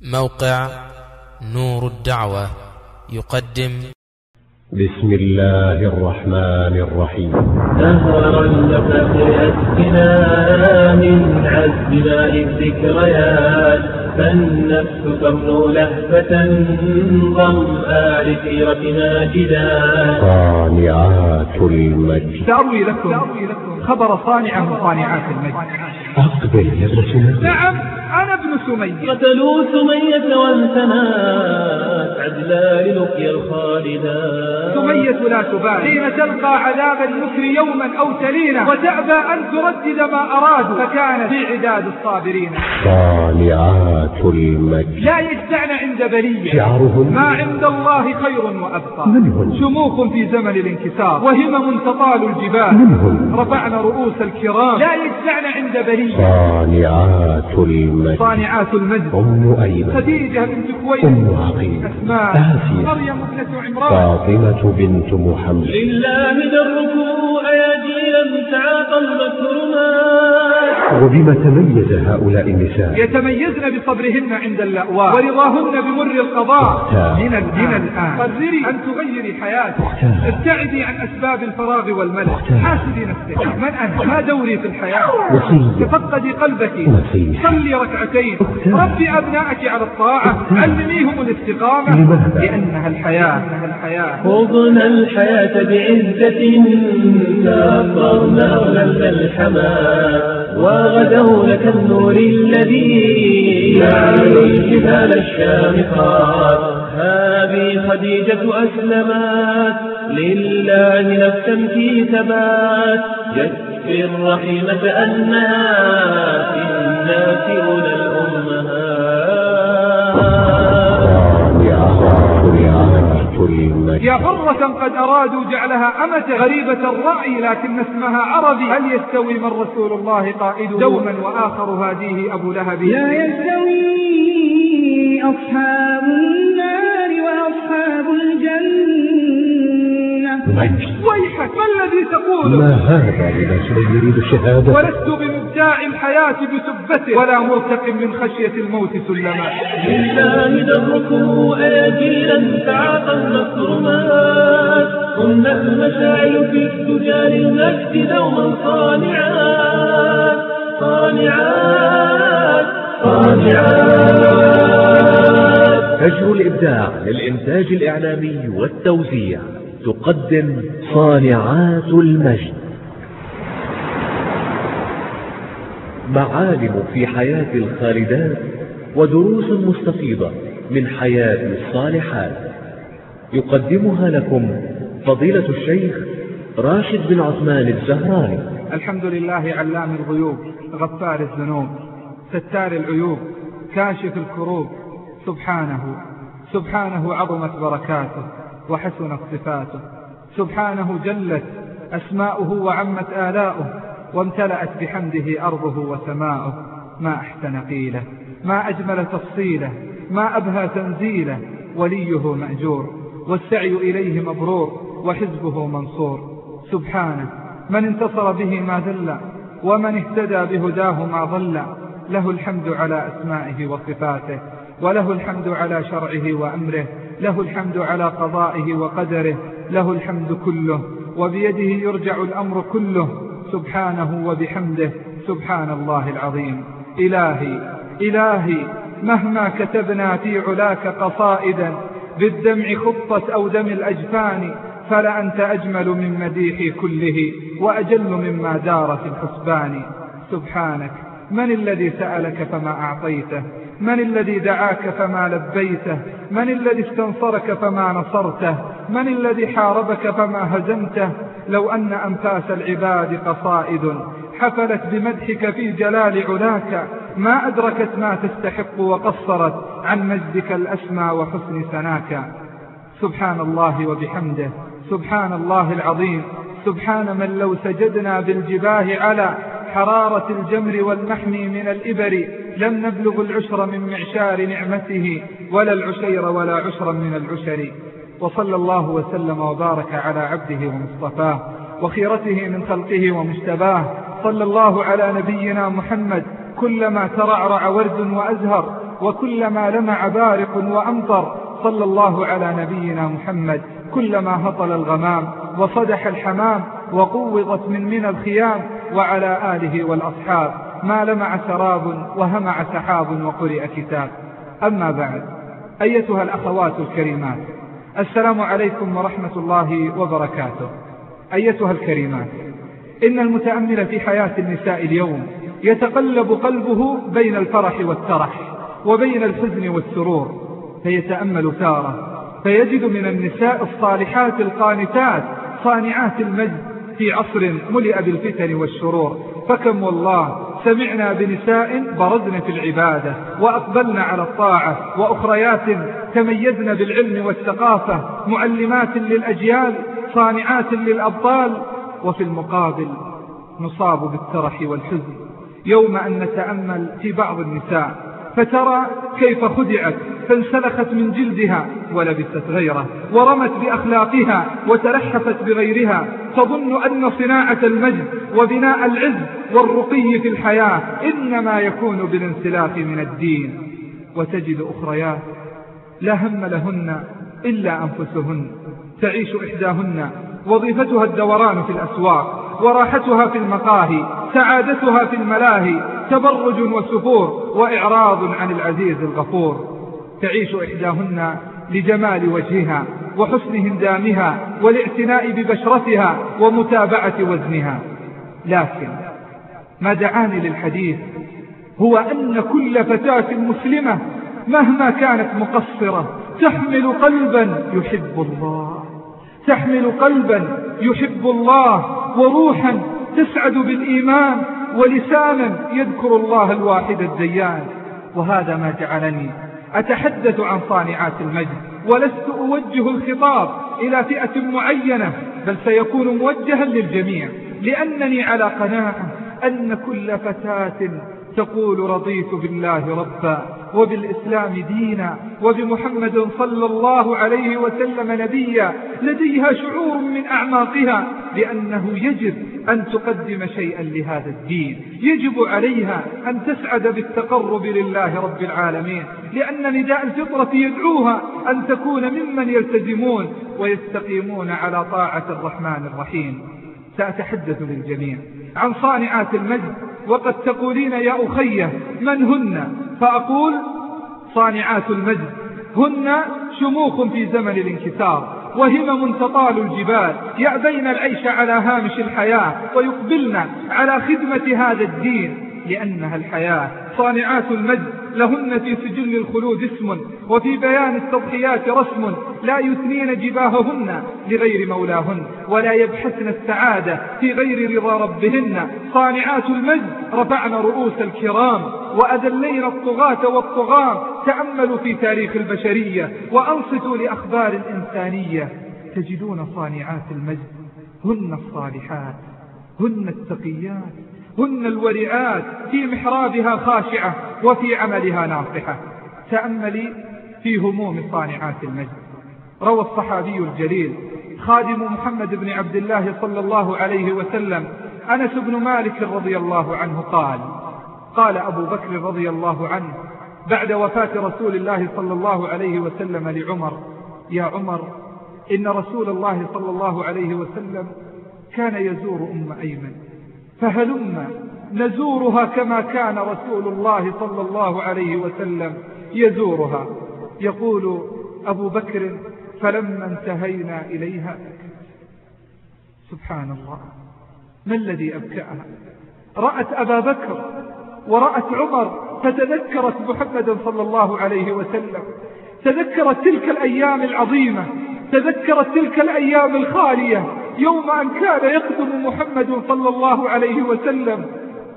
موقع نور الدعوة يقدم. بسم الله الرحمن الرحيم. نهر النفس أسقنا من عذبنا الذكريات فالنفس تمنو لهفة ظمآ لسيرة ماجدا صانعات المجد. سأروي لكم خبر صانعة من صانعات المجد. أقبل يا ابن نعم. أنا ابن سمية. قتلوا سمية وانتنات عدلا للقيا الخالدات سمية لا تبالي. حين تلقى عذاب المكر يوما أو تلينا وتأبى أن تردد ما أرادوا فكان في عداد الصابرين. صانعات المجد. لا يجزعن عند بلية شعرهن. ما عند الله خير وأبقى. من هن؟ شموخ في زمن الانكسار. وهمم تطال الجبال. من هن؟ رفعن رؤوس الكرام. لا يجزعن عند بلية صانعات المجد. صانعات المجد. أم أيمن. خديجة بنت كويت أم عقيل. أسماء آسيا. فاطمة بنت محمد. لله دركم أياديا تعاطى المكرمات. وبما تميز هؤلاء النساء. يتميزن بصبرهن عند اللأواء. ورضاهن بمر القضاء. من الآن من الآن. قرري أن تغيري حياتك. ابتعدي عن أسباب الفراغ والملل. حاسبي نفسك من أنا ما دوري في الحياة. تفقدي قلبك. صلي ركعتين. ربي أبنائك على الطاعة. علميهم الاستقامة. لماذا؟ لأنها الحياة خضنا الحياة بعزة كفرنا غلل الحمام. وغدونا كالنور الذي يعلو الجبال الشامخات. هذه خديجة أسلمت. لله نفسا في ثبات. يكفي الرحيمة أنها في الناس أولى الأمهات. يا حرة قد أرادوا جعلها أمة غريبة الرأي لكن اسمها عربي. هل يستوي من رسول الله قائده دوما وآخر هاديه أبو لهب؟ لا يستوي أصحاب النار وأصحاب الجنة. مجد ويحك ما الذي تقوله ما هذا لناس من يريد الشهادة ولست بمبداع الحياة بسبته. ولا مرتق من خشية الموت سلما. لله دركم أيدينا تعاطى المكرمات هن المشاعل في الدجال المجد دوما صانعات. صانعات صانعات. فجر الإبداع للإنتاج الإعلامي والتوزيع. تقدم صانعات المجد. معالم في حياة الخالدات ودروس مستفيضة من حياة الصالحات. يقدمها لكم فضيلة الشيخ راشد بن عثمان الزهراني. الحمد لله علام الغيوب غفار الذنوب ستار العيوب كاشف الكروب. سبحانه سبحانه عظمت بركاته. وحسنت صفاته. سبحانه جلت أسماؤه وعمت آلاؤه وامتلأت بحمده أرضه وسماؤه. ما أحسن قيله ما أجمل تفصيله ما أبهى تنزيله. وليه مأجور والسعي إليه مبرور وحزبه منصور. سبحانه من انتصر به ما ذل ومن اهتدى بهداه ما ضل. له الحمد على أسمائه وصفاته. وله الحمد على شرعه وأمره له الحمد على قضائه وقدره له الحمد كله وبيده يرجع الأمر كله سبحانه وبحمده سبحان الله العظيم. إلهي إلهي مهما كتبنا في علاك قصائدا بالدمع خطت أو دم الأجفان فلأنت أجمل من مديحي كله وأجل مما دار في الحسبان. سبحانك من الذي سألك فما أعطيته؟ من الذي دعاك فما لبيته؟ من الذي استنصرك فما نصرته؟ من الذي حاربك فما هزمته؟ لو أن أنفاس العباد قصائد حفلت بمدحك في جلال علاك ما أدركت ما تستحق وقصرت عن مجدك الأسمى وحسن سناك. سبحان الله وبحمده. سبحان الله العظيم. سبحان من لو سجدنا بالجباه على حرارة الجمر والمحمي من الإبر لم نبلغ العشر من معشار نعمته ولا العشير ولا عشرا من العشر وصلى الله وسلم وبارك على عبده ومصطفاه وخيرته من خلقه ومجتباه. صلى الله على نبينا محمد كلما ترعرع ورد وأزهر وكلما لمع بارق وأمطر. صلى الله على نبينا محمد كلما هطل الغمام وصدح الحمام وقوضت من من الخيام وعلى آله والأصحاب. ما لمع سراب وهمع سحاب وقرئ كتاب. أما بعد أيتها الأخوات الكريمات السلام عليكم ورحمة الله وبركاته. أيتها الكريمات إن المتأمل في حياة النساء اليوم يتقلب قلبه بين الفرح والترح وبين الحزن والسرور. فيتأمل تارة فيجد من النساء الصالحات القانتات صانعات المجد في عصر ملئ بالفتن والشرور. فكم والله سمعنا بنساء برزن في العبادة وأقبلنا على الطاعة وأخريات تميزن بالعلم والثقافة معلمات للأجيال صانعات للأبطال وفي المقابل نصاب بالترح والحزن. يوم أن نتأمل في بعض النساء فترى كيف خدعت فانسلخت من جلدها ولبست غيره ورمت بأخلاقها وتلحفت بغيرها تظن أن صناعة المجد وبناء العز والرقي في الحياة إنما يكون بالانسلاخ من الدين. وتجد أخريات لا هم لهن إلا أنفسهن تعيش إحداهن وظيفتها الدوران في الأسواق. وراحتها في المقاهي سعادتها في الملاهي تبرج وسفور وإعراض عن العزيز الغفور. تعيش إحداهن لجمال وجهها وحسن هندامها والاعتناء ببشرتها ومتابعة وزنها. لكن ما دعاني للحديث هو أن كل فتاة مسلمة مهما كانت مقصرة تحمل قلبا يحب الله. تحمل قلبا يحب الله. وروحا تسعد بالإيمان ولسانا يذكر الله الواحد الديان. وهذا ما جعلني أتحدث عن صانعات المجد ولست أوجه الخطاب إلى فئة معينة بل سيكون موجها للجميع لأنني على قناعة أن كل فتاة تقول رضيت بالله ربا وبالإسلام دينا وبمحمد صلى الله عليه وسلم نبيا لديها شعور من أعماقها بأنه يجب أن تقدم شيئا لهذا الدين. يجب عليها أن تسعد بالتقرب لله رب العالمين لأن نداء الفطرة يدعوها أن تكون ممن يلتزمون ويستقيمون على طاعة الرحمن الرحيم. سأتحدث للجميع عن صانعات المجد. وقد تقولين يا أخي من هن؟ فأقول صانعات المجد. هن شموخ في زمن الانكسار وهمم تطال الجبال. يأبين العيش على هامش الحياة ويقبلن على خدمة هذا الدين. لأنها الحياة. صانعات المجد لهن في سجل الخلود اسم وفي بيان التضحيات رسم. لا يثنين جباههن لغير مولاهن ولا يبحثن السعادة في غير رضا ربهن. صانعات المجد رفعن رؤوس الكرام وأذلين الطغاة والطغام تأملوا في تاريخ البشرية وأنصتوا لأخبار الإنسانية. تجدون صانعات المجد هن الصالحات هن التقيات. هن الورعات في محرابها خاشعة وفي عملها ناصحة. تأملي في هموم صانعات المجد. روى الصحابي الجليل خادم محمد بن عبد الله صلى الله عليه وسلم أنس بن مالك رضي الله عنه قال قال أبو بكر رضي الله عنه بعد وفاة رسول الله صلى الله عليه وسلم لعمر يا عمر إن رسول الله صلى الله عليه وسلم كان يزور أم أيمن. فهلم نزورها كما كان رسول الله صلى الله عليه وسلم يزورها؟ يقول أبو بكر فلما انتهينا إليها سبحان الله ما الذي أبكأها؟ رأت أبا بكر ورأت عمر فتذكرت محمدا صلى الله عليه وسلم تذكرت تلك الأيام العظيمة تذكرت تلك الأيام الخالية يوم أن كان يقدم محمد صلى الله عليه وسلم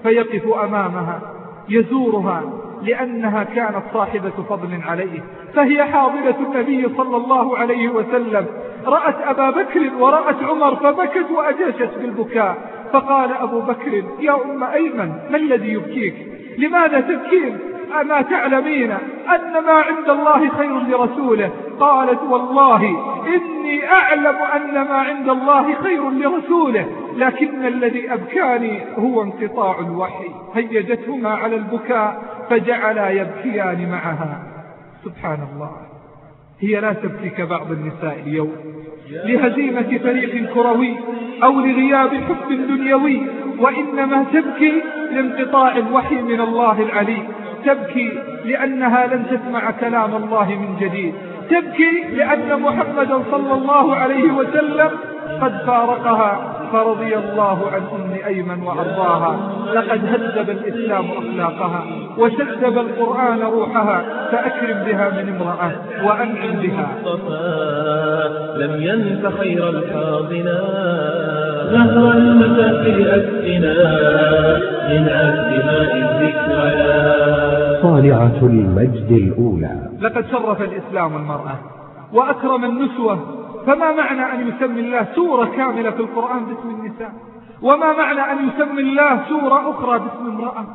فيقف أمامها يزورها لأنها كانت صاحبة فضل عليه. فهي حاضرة النبي صلى الله عليه وسلم. رأت أبا بكر ورأت عمر فبكت وأجاشت بالبكاء. فقال أبو بكر يا أم أيمن ما الذي يبكيك؟ لماذا تبكين؟ أما تعلمين أن ما عند الله خير لرسوله. قالت والله إني أعلم أن ما عند الله خير لرسوله لكن الذي أبكاني هو انقطاع الوحي. هيجتهما على البكاء فجعلا يبكيان معها. سبحان الله هي لا تبكي كبعض النساء اليوم. لهزيمة فريق كروي أو لغياب حب دنيوي وإنما تبكي لانقطاع الوحي من الله العليم. تبكي لأنها لن تسمع كلام الله من جديد. تبكي لأن محمدا صلى الله عليه وسلم قد فارقها فرضي الله عن أم أيمن وأرضاها. لقد هذب الإسلام أخلاقها وشذب القرآن روحها فأكرم بها من امرأة وأنعم بها. لم ينف خير الحاضنا نهر المسافر أسقنا من عهد ماء الذكريات طالعة المجد الأولى. لقد شرف الإسلام المرأة وأكرم النسوة فما معنى أن يسمي الله سورة كاملة في القرآن باسم النساء؟ وما معنى أن يسمي الله سورة أخرى باسم امرأة؟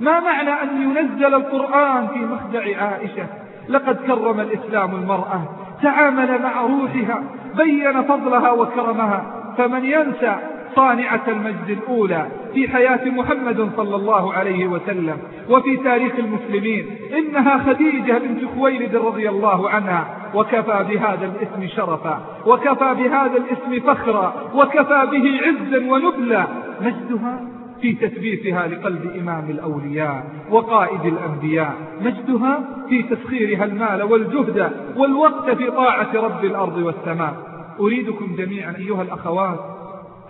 ما معنى أن ينزل القرآن في مخدع عائشة؟ لقد كرم الإسلام المرأة تعامل مع روحها بين فضلها وكرمها فمن ينسى صانعة المجد الأولى في حياة محمد صلى الله عليه وسلم وفي تاريخ المسلمين. إنها خديجة بنت خويلد رضي الله عنها. وكفى بهذا الاسم شرفا. وكفى بهذا الاسم فخرا. وكفى به عزا ونبلا. مجدها في تثبيتها لقلب إمام الأولياء وقائد الأنبياء. مجدها في تسخيرها المال والجهد والوقت في طاعة رب الأرض والسماء. أريدكم جميعا أيها الأخوات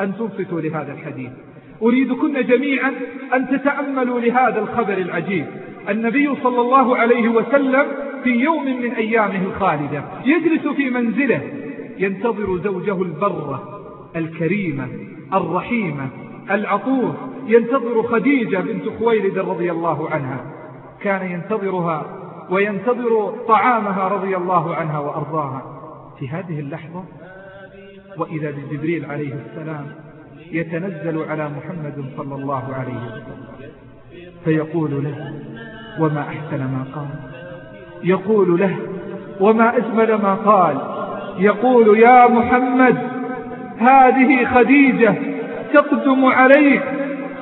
أن تنصتوا لهذا الحديث. أريدكن جميعا أن تتأملوا لهذا الخبر العجيب. النبي صلى الله عليه وسلم في يوم من أيامه الخالدة يجلس في منزله ينتظر زوجه البرة الكريمة الرحيمة العطوف. ينتظر خديجة بنت خويلد رضي الله عنها. كان ينتظرها وينتظر طعامها رضي الله عنها وأرضاها. في هذه اللحظة وإذا بجبريل عليه السلام يتنزل على محمد صلى الله عليه وسلم. فيقول له وما أحسن ما قال؟ يقول له وما أجمل ما قال؟ يقول يا محمد هذه خديجة تقدم عليك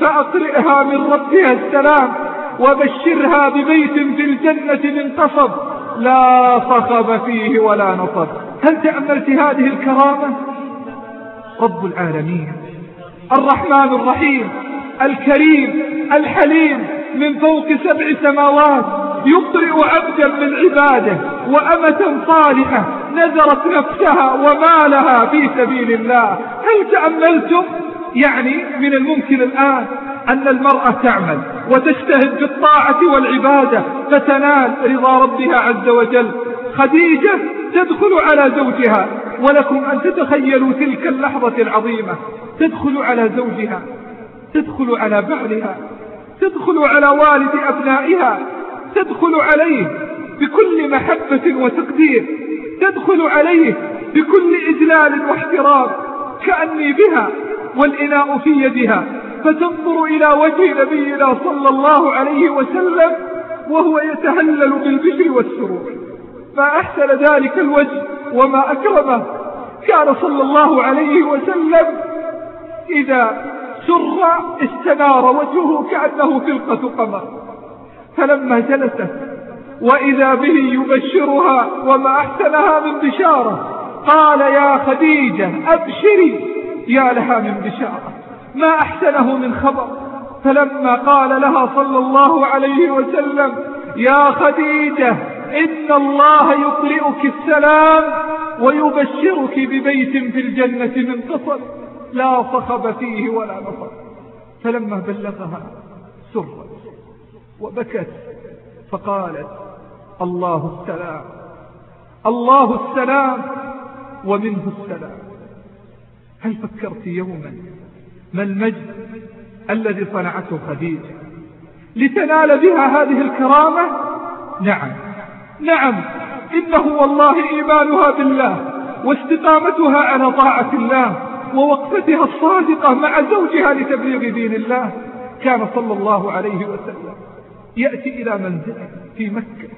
فأقرئها من ربها السلام وبشرها ببيت في الجنة من قصب لا صخب فيه ولا نصب. هل تأملت هذه الكرامة؟ رب العالمين. الرحمن الرحيم الكريم الحليم من فوق سبع سماوات يبرئ عبدا من عباده وأمة صالحة نذرت نفسها ومالها في سبيل الله. هل تأملتم؟ يعني من الممكن الآن أن المرأة تعمل وتجتهد بالطاعة والعبادة فتنال رضا ربها عز وجل. خديجة تدخل على زوجها. ولكم أن تتخيلوا تلك اللحظة العظيمة. تدخل على زوجها تدخل على بعلها تدخل على والد أبنائها تدخل عليه بكل محبة وتقدير تدخل عليه بكل إجلال واحترام كأني بها والإناء في يدها. فتنظر إلى وجه نبينا صلى الله عليه وسلم وهو يتهلل بالبشر والسرور. ما أحسن ذلك الوجه وما أكرمه. كان صلى الله عليه وسلم إذا سر استنار وجهه كأنه فلقة قمر. فلما جلست وإذا به يبشرها وما أحسنها من بشارة قال يا خديجة أبشري. يا لها من بشارة. ما أحسنه من خبر. فلما قال لها صلى الله عليه وسلم يا خديجة إن الله يقرئك السلام ويبشرك ببيت في الجنة من قصر لا صخب فيه ولا نصب فلما بلغها سرت وبكت فقالت الله السلام الله السلام ومنه السلام. هل فكرت يوما ما المجد الذي صنعته خديجة لتنال بها هذه الكرامة؟ نعم. نعم إنه والله إيمانها بالله واستقامتها على طاعة الله ووقفتها الصادقة مع زوجها لتبليغ دين الله كان صلى الله عليه وسلم يأتي إلى منزله في مكة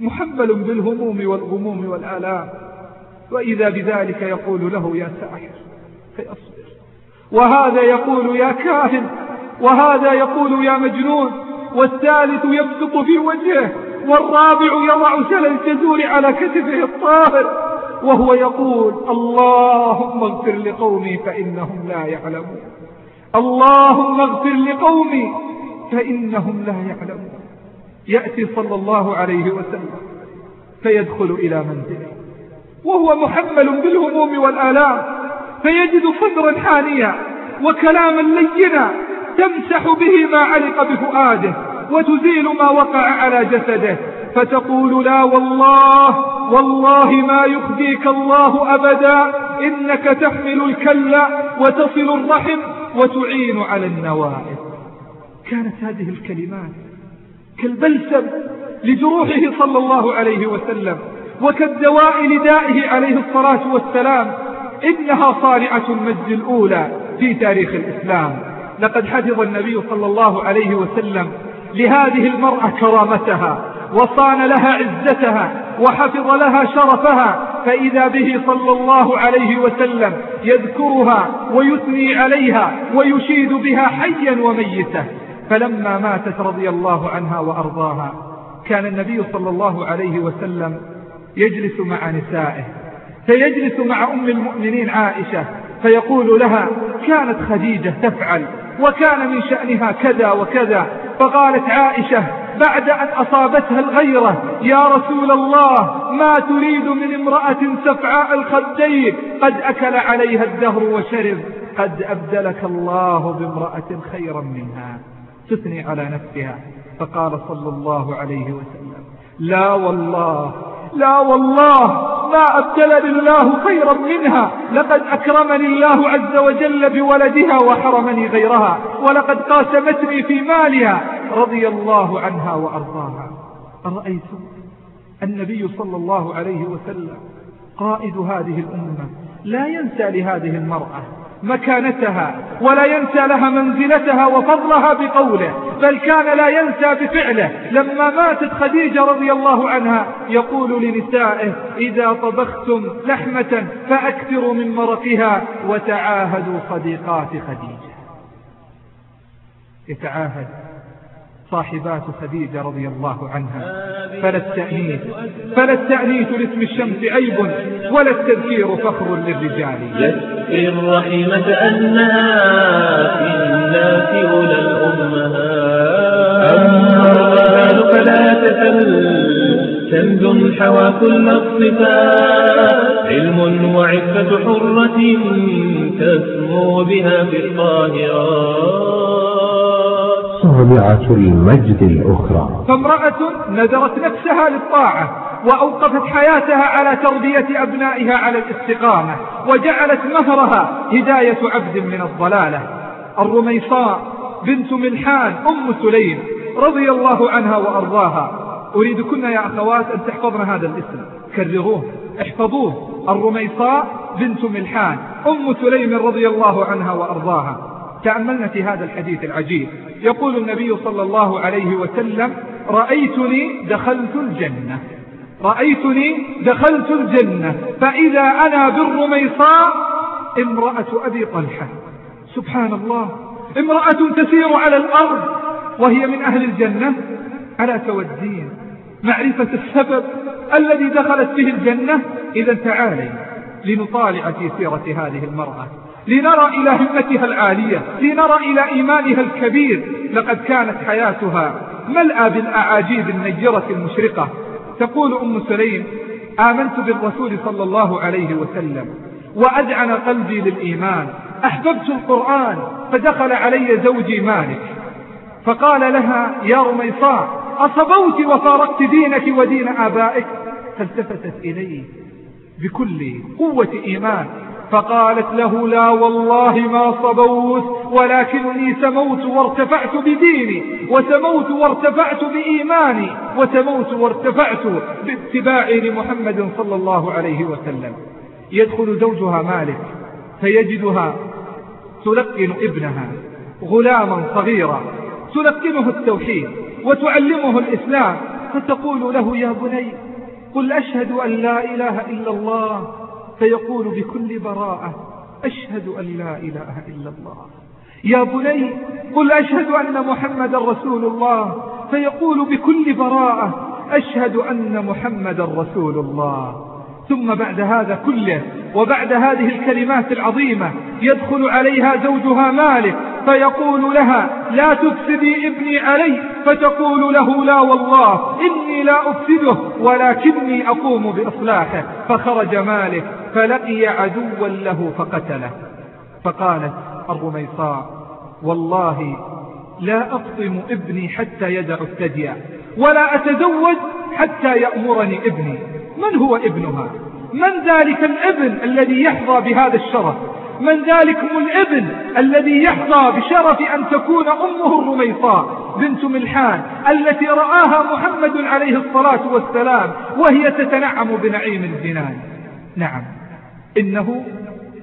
محمل بالهموم والغموم والآلام وإذا بذلك يقول له يا ساحر فيصبر وهذا يقول يا كاهن وهذا يقول يا مجنون والثالث يبسط في وجهه والرابع يضع سل الجزور على كتفه الطاهر وهو يقول اللهم اغفر لقومي فإنهم لا يعلمون. اللهم اغفر لقومي فإنهم لا يعلمون. يأتي صلى الله عليه وسلم فيدخل إلى منزله وهو محمل بالهموم والآلام فيجد صدرا حانيا وكلاما لينا تمسح به ما علق بفؤاده. وتزيل ما وقع على جسده فتقول لا والله والله ما يخزيك الله أبدا إنك تحمل الكل وتصل الرحم وتعين على النوائب. كانت هذه الكلمات كالبلسم لجروحه صلى الله عليه وسلم وكالدواء لدائه عليه الصلاة والسلام إنها صانعة المجد الأولى في تاريخ الإسلام. لقد حفظ النبي صلى الله عليه وسلم لهذه المرأة كرامتها وصان لها عزتها وحفظ لها شرفها فإذا به صلى الله عليه وسلم يذكرها ويثني عليها ويشيد بها حيا وميتا فلما ماتت رضي الله عنها وأرضاها كان النبي صلى الله عليه وسلم يجلس مع نسائه فيجلس مع أم المؤمنين عائشة فيقول لها كانت خديجة تفعل وكان من شأنها كذا وكذا. فقالت عائشة بعد أن أصابتها الغيرة يا رسول الله ما تريد من امرأة سفعاء الخدين؟ قد أكل عليها الدهر وشرب. قد أبدلك الله بامرأة خيرا منها. تثني على نفسها. فقال صلى الله عليه وسلم لا والله لا والله ما أبدلني الله خيرا منها. لقد أكرمني الله عز وجل بولدها وحرمني غيرها ولقد قاسمتني في مالها رضي الله عنها وأرضاها. أرأيتم النبي صلى الله عليه وسلم قائد هذه الأمة؟ لا ينسى لهذه المرأة مكانتها ولا ينسى لها منزلتها وفضلها بقوله بل كان لا ينسى بفعله. لما ماتت خديجة رضي الله عنها يقول لنسائه إذا طبختم لحمة فأكثروا من مرقها وتعاهدوا صديقات خديجة. يتعاهد. صاحبات خديجة رضي الله عنها. فلا التأنيث فلا التأنيث لاسم الشمس عيب ولا التذكير فخر للرجال. يسر رحمة أنها في الناس أولى الأمهات. أما الرجال فلا تسل. كنز حوى كل الصفات. علم وعفة حرة تسمو بها في الطاهرات صانعة المجد الأخرى. فامرأة نذرت نفسها للطاعة وأوقفت حياتها على تربية أبنائها على الاستقامة وجعلت مهرها هداية عبد من الضلالة. الرميصاء بنت ملحان أم سليم رضي الله عنها وأرضاها. أريدكن يا أخوات أن تحفظن هذا الاسم. كرروه احفظوه. الرميصاء بنت ملحان أم سليم رضي الله عنها وأرضاها. تأملنا في هذا الحديث العجيب. يقول النبي صلى الله عليه وسلم رأيتني دخلت الجنة. رأيتني دخلت الجنة. فإذا أنا بالرميصاء امرأة أبي طلحة. سبحان الله. امرأة تسير على الأرض وهي من أهل الجنة. على تودين؟ معرفة السبب الذي دخلت به الجنة؟ إذا تعالي لنطالع في سيرة هذه المرأة. لنرى إلى همتها العالية لنرى إلى إيمانها الكبير. لقد كانت حياتها ملأى بالأعاجيب النيرة المشرقة. تقول أم سليم آمنت بالرسول صلى الله عليه وسلم وأدعن قلبي للإيمان. أحببت القرآن فدخل علي زوجي مالك. فقال لها يا رميصاء أصبوت وفارقت دينك ودين آبائك؟ فالتفتت إليه بكل قوة إيمان. فقالت له لا والله ما صبوت ولكني سموت وارتفعت بديني وسموت وارتفعت بإيماني وسموت وارتفعت باتباعي لمحمد صلى الله عليه وسلم. يدخل زوجها مالك فيجدها تلقن ابنها غلاما صغيرا تلقنه التوحيد وتعلمه الإسلام فتقول له يا بني قل أشهد أن لا إله إلا الله فيقول بكل براءة أشهد أن لا إله إلا الله. يا بني قل أشهد أن محمد رسول الله. فيقول بكل براءة أشهد أن محمد رسول الله. ثم بعد هذا كله وبعد هذه الكلمات العظيمة يدخل عليها زوجها مالك. فيقول لها لا تفسدي ابني علي فتقول له لا والله إني لا أفسده ولكني أقوم بإصلاحه. فخرج مالك فلقي عدوا له فقتله. فقالت الرميصاء والله لا أفطم ابني حتى يدع الثدي ولا أتزوج حتى يأمرني ابني. من هو ابنها؟ من ذلك الابن الذي يحظى بهذا الشرف؟ من ذلكم الابن الذي يحظى بشرف أن تكون أمه الرميصاء بنت ملحان التي رآها محمد عليه الصلاة والسلام وهي تتنعم بنعيم الجنان. نعم إنه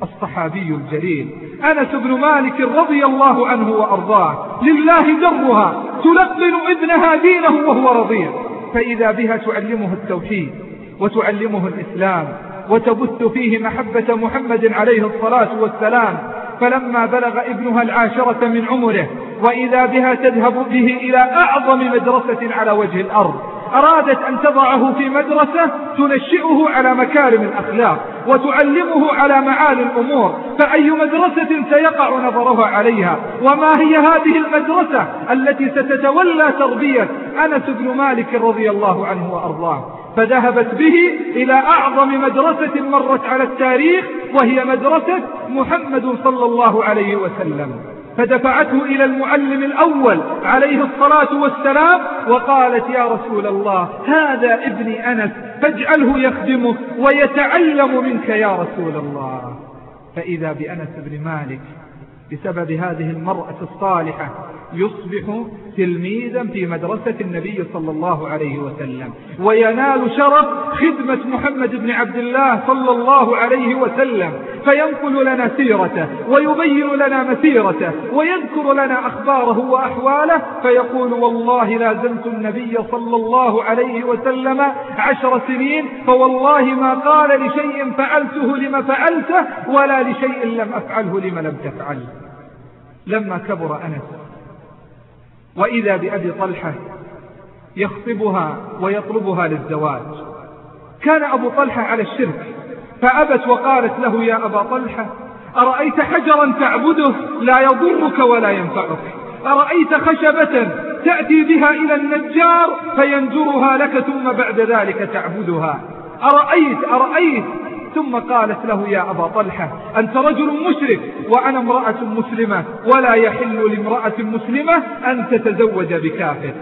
الصحابي الجليل. أنس بن مالك رضي الله عنه وأرضاه لله درها تلقن ابنها دينه وهو رضيع. فإذا بها تعلمه التوحيد وتعلمه الإسلام وتبث فيه محبة محمد عليه الصلاة والسلام فلما بلغ ابنها العاشرة من عمره وإذا بها تذهب به إلى أعظم مدرسة على وجه الأرض أرادت أن تضعه في مدرسة تنشئه على مكارم الأخلاق وتعلمه على معالي الأمور فأي مدرسة سيقع نظرها عليها؟ وما هي هذه المدرسة التي ستتولى تربية أنس بن مالك رضي الله عنه وأرضاه؟ فذهبت به إلى أعظم مدرسة مرت على التاريخ وهي مدرسة محمد صلى الله عليه وسلم. فدفعته إلى المعلم الأول عليه الصلاة والسلام وقالت يا رسول الله هذا ابني أنس فاجعله يخدمه ويتعلم منك يا رسول الله. فإذا بأنس بن مالك بسبب هذه المرأة الصالحة يصبح تلميذا في مدرسة النبي صلى الله عليه وسلم. وينال شرف خدمة محمد بن عبد الله صلى الله عليه وسلم. فينقل لنا سيرته ويبين لنا مسيرته ويذكر لنا أخباره وأحواله. فيقول والله لازمت النبي صلى الله عليه وسلم عشر سنين فوالله ما قال لشيء فعلته لما فعلته ولا لشيء لم أفعله لما لم تفعله. لما كبر أنس. وإذا بأبي طلحة يخطبها ويطلبها للزواج. كان أبو طلحة على الشرك فأبت وقالت له يا أبا طلحة أرأيت حجرا تعبده لا يضرك ولا ينفعك؟ أرأيت خشبة تأتي بها إلى النجار فينجرها لك ثم بعد ذلك تعبدها؟ أرأيت أرأيت ثم قالت له يا أبا طلحة أنت رجل مشرك وأنا امرأة مسلمة ولا يحل لامرأة مسلمة أن تتزوج بكافر.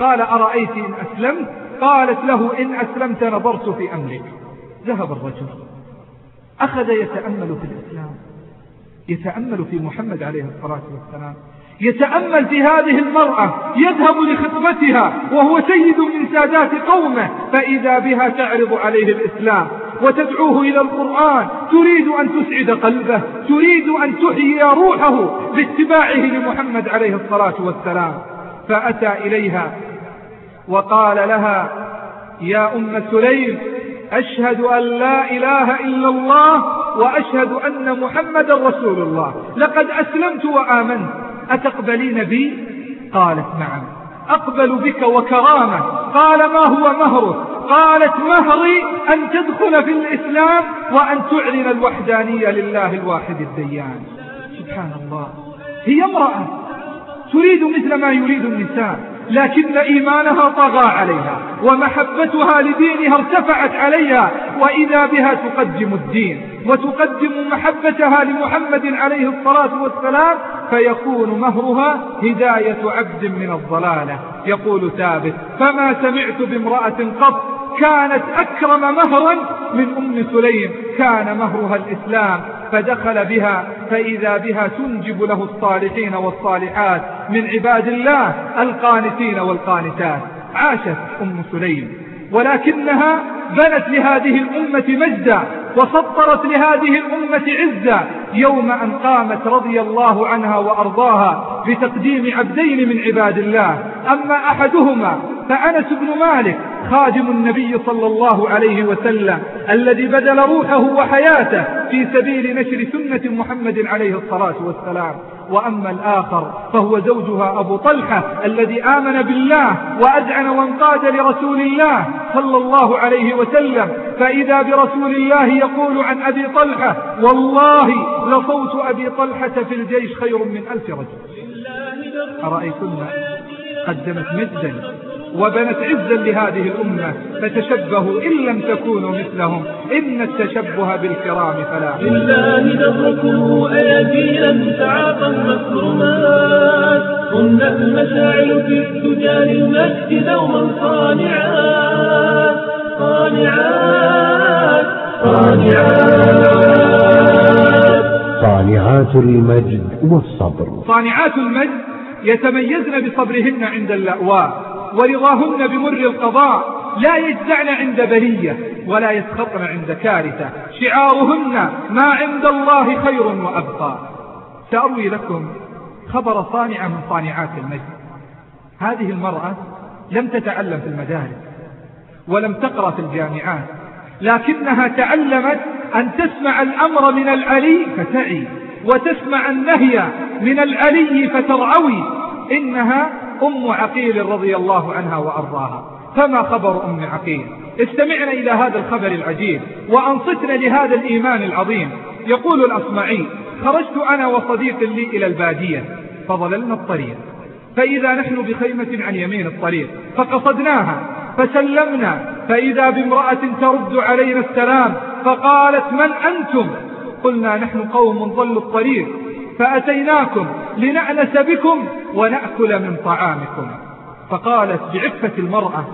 قال أرأيت إن أسلمت؟ قالت له إن أسلمت نظرت في أمرك. ذهب الرجل أخذ يتأمل في الإسلام يتأمل في محمد عليه الصلاة والسلام. يتأمل في هذه المرأة يذهب لخطبتها وهو سيد من سادات قومه فإذا بها تعرض عليه الإسلام وتدعوه إلى القرآن تريد أن تسعد قلبه تريد أن تحيي روحه باتباعه لمحمد عليه الصلاة والسلام. فأتى إليها وقال لها يا أم سليم أشهد أن لا إله إلا الله وأشهد أن محمد رسول الله لقد أسلمت وآمنت. أتقبلين بي؟ قالت نعم. أقبل بك وكرامة. قال ما هو مهرك؟ قالت مهري أن تدخل في الإسلام وأن تعلن الوحدانية لله الواحد الديان. سبحان الله. هي امرأة. تريد مثل ما يريد النساء. لكن إيمانها طغى عليها ومحبتها لدينها ارتفعت عليها وإذا بها تقدم الدين وتقدم محبتها لمحمد عليه الصلاة والسلام فيكون مهرها هداية عبد من الضلالة. يقول ثابت فما سمعت بامرأة قط كانت أكرم مهرا من أم سليم. كان مهرها الإسلام فدخل بها فإذا بها تنجب له الصالحين والصالحات من عباد الله القانتين والقانتات. عاشت أم سليم. ولكنها بنت لهذه الأمة مجدا وسطرت لهذه الأمة عزة يوم أن قامت رضي الله عنها وأرضاها بتقديم عبدين من عباد الله. أما أحدهما فأنس بن مالك خادم النبي صلى الله عليه وسلم الذي بذل روحه وحياته في سبيل نشر سنة محمد عليه الصلاة والسلام. وأما الآخر فهو زوجها أبو طلحة الذي آمن بالله وأذعن وانقاد لرسول الله صلى الله عليه وسلم فإذا برسول الله يقول عن أبي طلحة والله لصوت أبي طلحة في الجيش خير من ألف رجل. أرأيتن قدمت مجدا؟ وبنت عزا لهذه الأمة فتشبهوا إن لم تكونوا مثلهم. إن التشبه بالكرام فلا. لله دركم أيديا تعاطى المكرمات هن المشاعر في الدجال المجد دوما صانعات صانعات صانعات صانعات المجد والصبر. صانعات المجد يتميزن بصبرهن عند اللأواء ورضاهن بمر القضاء لا يجزعن عند بلية ولا يسخطن عند كارثة. شعارهن ما عند الله خير وأبقى. سأروي لكم خبر صانعة من صانعات المجد. هذه المرأة لم تتعلم في المدارس ولم تقرأ في الجامعات لكنها تعلمت أن تسمع الأمر من العلي فتعي وتسمع النهي من العلي فترعوي إنها أم عقيل رضي الله عنها وأرضاها. فما خبر أم عقيل؟ استمعنا إلى هذا الخبر العجيب وأنصتنا لهذا الإيمان العظيم. يقول الأصمعي خرجت أنا وصديق لي إلى البادية فظللنا الطريق. فإذا نحن بخيمة عن يمين الطريق فقصدناها فسلمنا فإذا بامرأة ترد علينا السلام فقالت من أنتم؟ قلنا نحن قوم ضلوا الطريق. فأتيناكم لنأنس بكم ونأكل من طعامكم. فقالت بعفة المرأة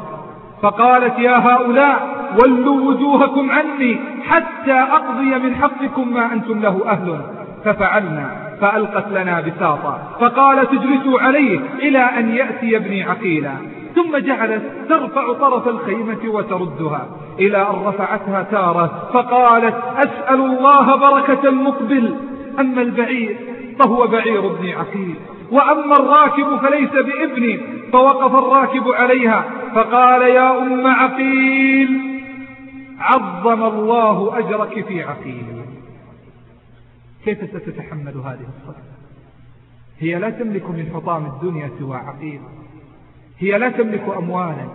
فقالت يا هؤلاء ولوا وجوهكم عني حتى أقضي من حقكم ما أنتم له أهل. ففعلنا فألقت لنا بساطا فقال تجلسوا عليه إلى أن يأتي ابني عقيلا. ثم جعلت ترفع طرف الخيمة وتردها. إلى أن رفعتها تارة فقالت أسأل الله بركة المقبل. أما البعير فهو بعير ابن عقيل وأما الراكب فليس بابني فوقف الراكب عليها فقال يا أم عقيل عظم الله أجرك في عقيل. كيف ستتحمل هذه الصدمة؟ هي لا تملك من حطام الدنيا سوى عقيل. هي لا تملك أموالا.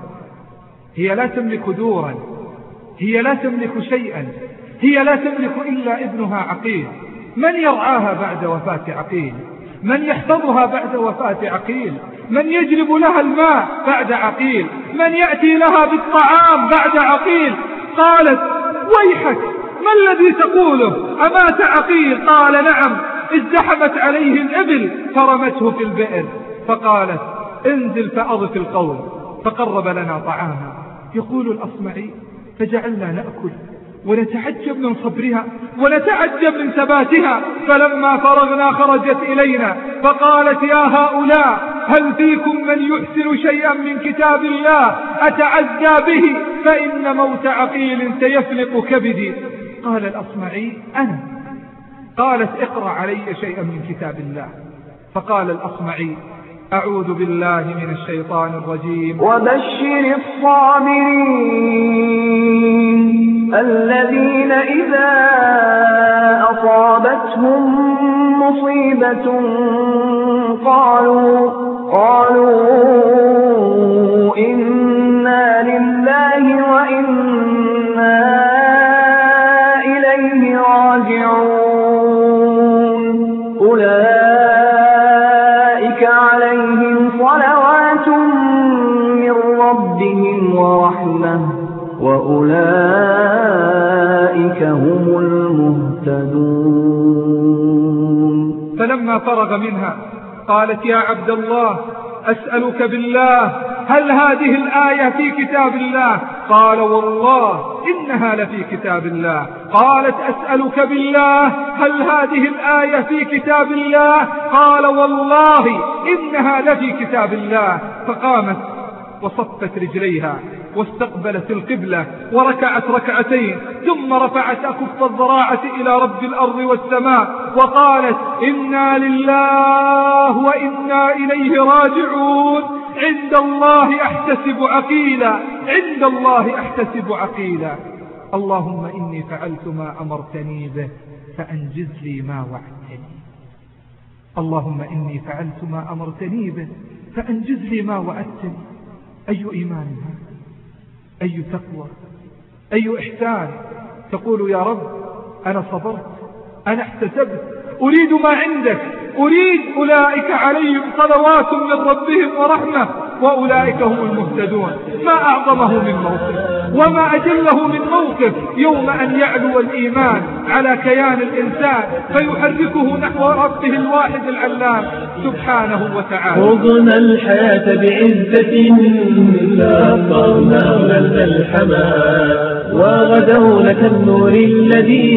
هي لا تملك دورا. هي لا تملك شيئا. هي لا تملك إلا ابنها عقيل. من يرعاها بعد وفاة عقيل؟ من يحفظها بعد وفاة عقيل؟ من يجلب لها الماء بعد عقيل؟ من يأتي لها بالطعام بعد عقيل؟ قالت ويحك ما الذي تقوله؟ أمات عقيل؟ قال نعم ازدحمت عليه الإبل فرمته في البئر. فقالت انزل فأضف القوم فقرب لنا طعاما. يقول الأصمعي فجعلنا نأكل. ونتعجب من صبرها ونتعجب من ثباتها. فلما فرغنا خرجت إلينا فقالت يا هؤلاء هل فيكم من يحسن شيئا من كتاب الله؟ أتعزى به؟ فإن موت عقيل سيفلق كبدي. قال الأصمعي أنا. قالت اقرأ علي شيئا من كتاب الله. فقال الأصمعي أعوذ بالله من الشيطان الرجيم. وبشر الصابرين الذين إذا أصابتهم مصيبة قالوا قالوا إنا لله وإنا فرغ منها. قالت يا عبد الله أسألك بالله هل هذه الآية في كتاب الله? قال والله إنها لفي كتاب الله. قالت أسألك بالله هل هذه الآية في كتاب الله? قال والله إنها لفي كتاب الله. فقامت وصفت رجليها. واستقبلت القبلة وركعت ركعتين ثم رفعت أكف الضراعة إلى رب الأرض والسماء وقالت إنا لله وإنا إليه راجعون عند الله أحتسب عقيلا عند الله أحتسب عقيلا اللهم إني فعلت ما أمرتني به فأنجز لي ما وعدتني. اللهم إني فعلت ما أمرتني به فأنجز لي ما وعدتني. أي إيمان هذا؟ أي تقوى أي إحسان؟ تقول يا رب أنا صبرت أنا احتسبت أريد ما عندك أريد أولئك عليهم صلوات من ربهم ورحمة وأولئك هم المهتدون. ما أعظمه من موقف؟ وما أجله من موقف يوم أن يعلو الإيمان على كيان الإنسان فيحركه نحو ربه الواحد العلام سبحانه وتعالى. خضنا الحياة بعزة فأفضلنا من الحمام. وغدونا كالنور الذي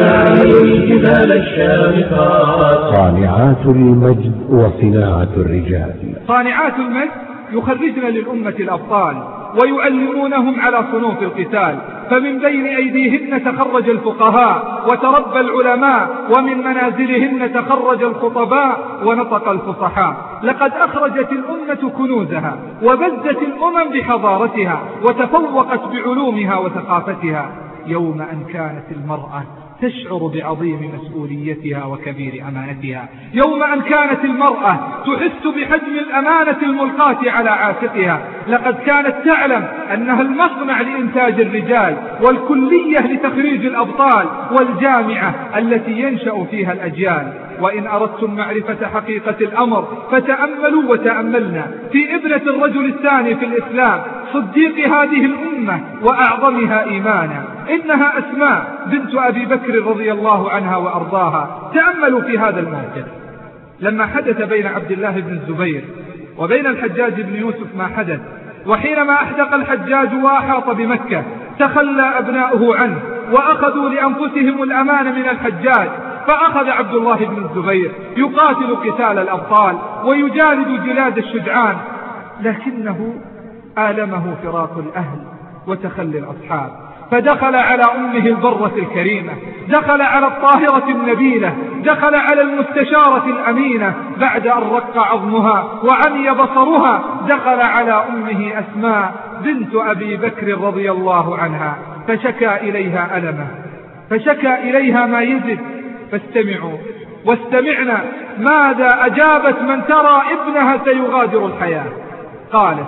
يعلو الجبال الشامخات. صانعات المجد وصناعة الرجال. صانعات المجد يخرجن للأمة الأبطال. ويعلمونهم على صنوف القتال. فمن بين أيديهن تخرج الفقهاء وتربى العلماء ومن منازلهن تخرج الخطباء ونطق الفصحاء. لقد أخرجت الأمة كنوزها وبزت الأمم بحضارتها وتفوقت بعلومها وثقافتها. يوم أن كانت المرأة تشعر بعظيم مسؤوليتها وكبير أمانتها. يوم أن كانت المرأة تحس بحجم الأمانة الملقاة على عاتقها لقد كانت تعلم أنها المصنع لإنتاج الرجال والكلية لتخريج الأبطال والجامعة التي ينشأ فيها الأجيال. وإن أردتم معرفة حقيقة الأمر فتأملوا وتأملنا في ابنة الرجل الثاني في الإسلام صديق هذه الأمة وأعظمها إيمانا. إنها أسماء بنت أبي بكر رضي الله عنها وأرضاها. تأملوا في هذا الموقف. لما حدث بين عبد الله بن الزبير وبين الحجاج بن يوسف ما حدث وحينما أحدق الحجاج وأحاط بمكة تخلى أبناؤه عنه وأخذوا لأنفسهم الأمان من الحجاج. فأخذ عبد الله بن الزبير يقاتل قتال الأبطال ويجالد جلاد الشجعان لكنه آلمه فراق الأهل وتخلي الأصحاب. فدخل على أمه البرة الكريمة دخل على الطاهرة النبيلة دخل على المستشارة الأمينة. بعد أن رق عظمها وعمي بصرها دخل على أمه أسماء بنت أبي بكر رضي الله عنها فشكى إليها ألمه. فشكى إليها ما يزد فاستمعوا. واستمعنا. ماذا أجابت من ترى ابنها سيغادر الحياة؟ قالت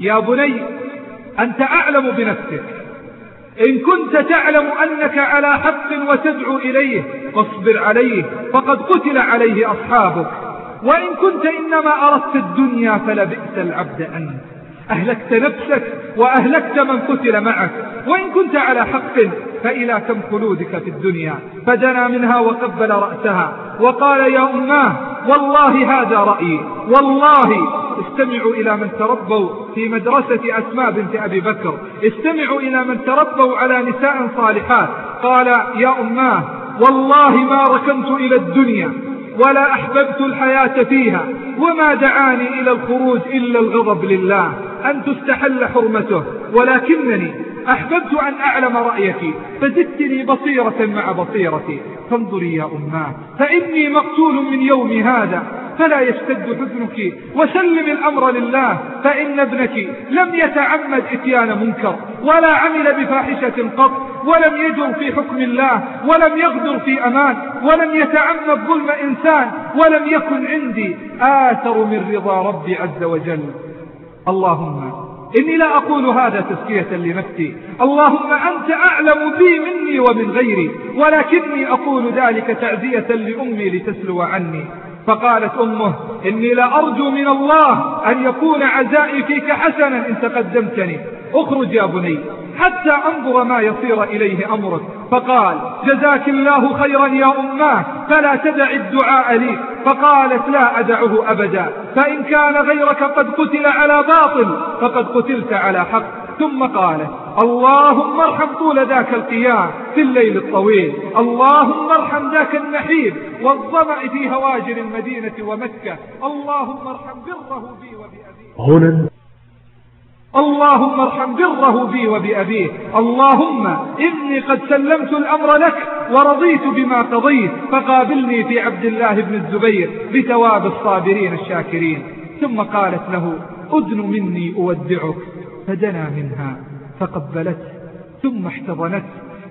يا بني أنت أعلم بنفسك. إن كنت تعلم أنك على حق وتدعو إليه فاصبر عليه فقد قتل عليه أصحابك. وإن كنت إنما أردت الدنيا فلبئس العبد أنت. أهلكت نفسك وأهلكت من قتل معك. وإن كنت على حق فإلى كم خلودك في الدنيا. فدنا منها وقبل رأسها. وقال يا أماه والله هذا رأيي. والله استمعوا إلى من تربوا في مدرسة أسماء بنت أبي بكر. استمعوا إلى من تربوا على نساء صالحات. قال يا أماه والله ما ركنت إلى الدنيا ولا أحببت الحياة فيها. وما دعاني إلى الخروج إلا الغضب لله. أن تستحل حرمته ولكنني أحببت أن أعلم رأيك فزدتني بصيرة مع بصيرتي. فانظري يا أماه فإني مقتول من يوم هذا فلا يشتد حزنك وسلم الأمر لله فإن ابنك لم يتعمد إتيان منكر ولا عمل بفاحشة قط ولم يجر في حكم الله ولم يغدر في أمان ولم يتعمد ظلم إنسان ولم يكن عندي آثر من رضا ربي عز وجل. اللهم إني لا أقول هذا تزكية لنفسي. اللهم أنت أعلم بي مني ومن غيري ولكني أقول ذلك تعزية لأمي لتسلو عني. فقالت أمه إني لا أرجو من الله أن يكون عزائي فيك حسنا إن تقدمتني. أخرج يا بني حتى أنظر ما يصير إليه أمرك. فقال جزاك الله خيرا يا أماه فلا تدع الدعاء لي. فقالت لا أدعه أبدا. فإن كان غيرك قد قتل على باطل فقد قتلت على حق. ثم قال اللهم ارحم طول ذاك القيام في الليل الطويل. اللهم ارحم ذاك النحيب والظمأ في هواجر المدينة ومكة. اللهم ارحم بره بي وبأبي هنا. اللهم ارحم بره بي وبأبيه اللهم إني قد سلمت الأمر لك ورضيت بما قضيت. فقابلني في عبد الله بن الزبير بثواب الصابرين الشاكرين. ثم قالت له أدن مني أودعك. فدنا منها. فقبلته ثم احتضنته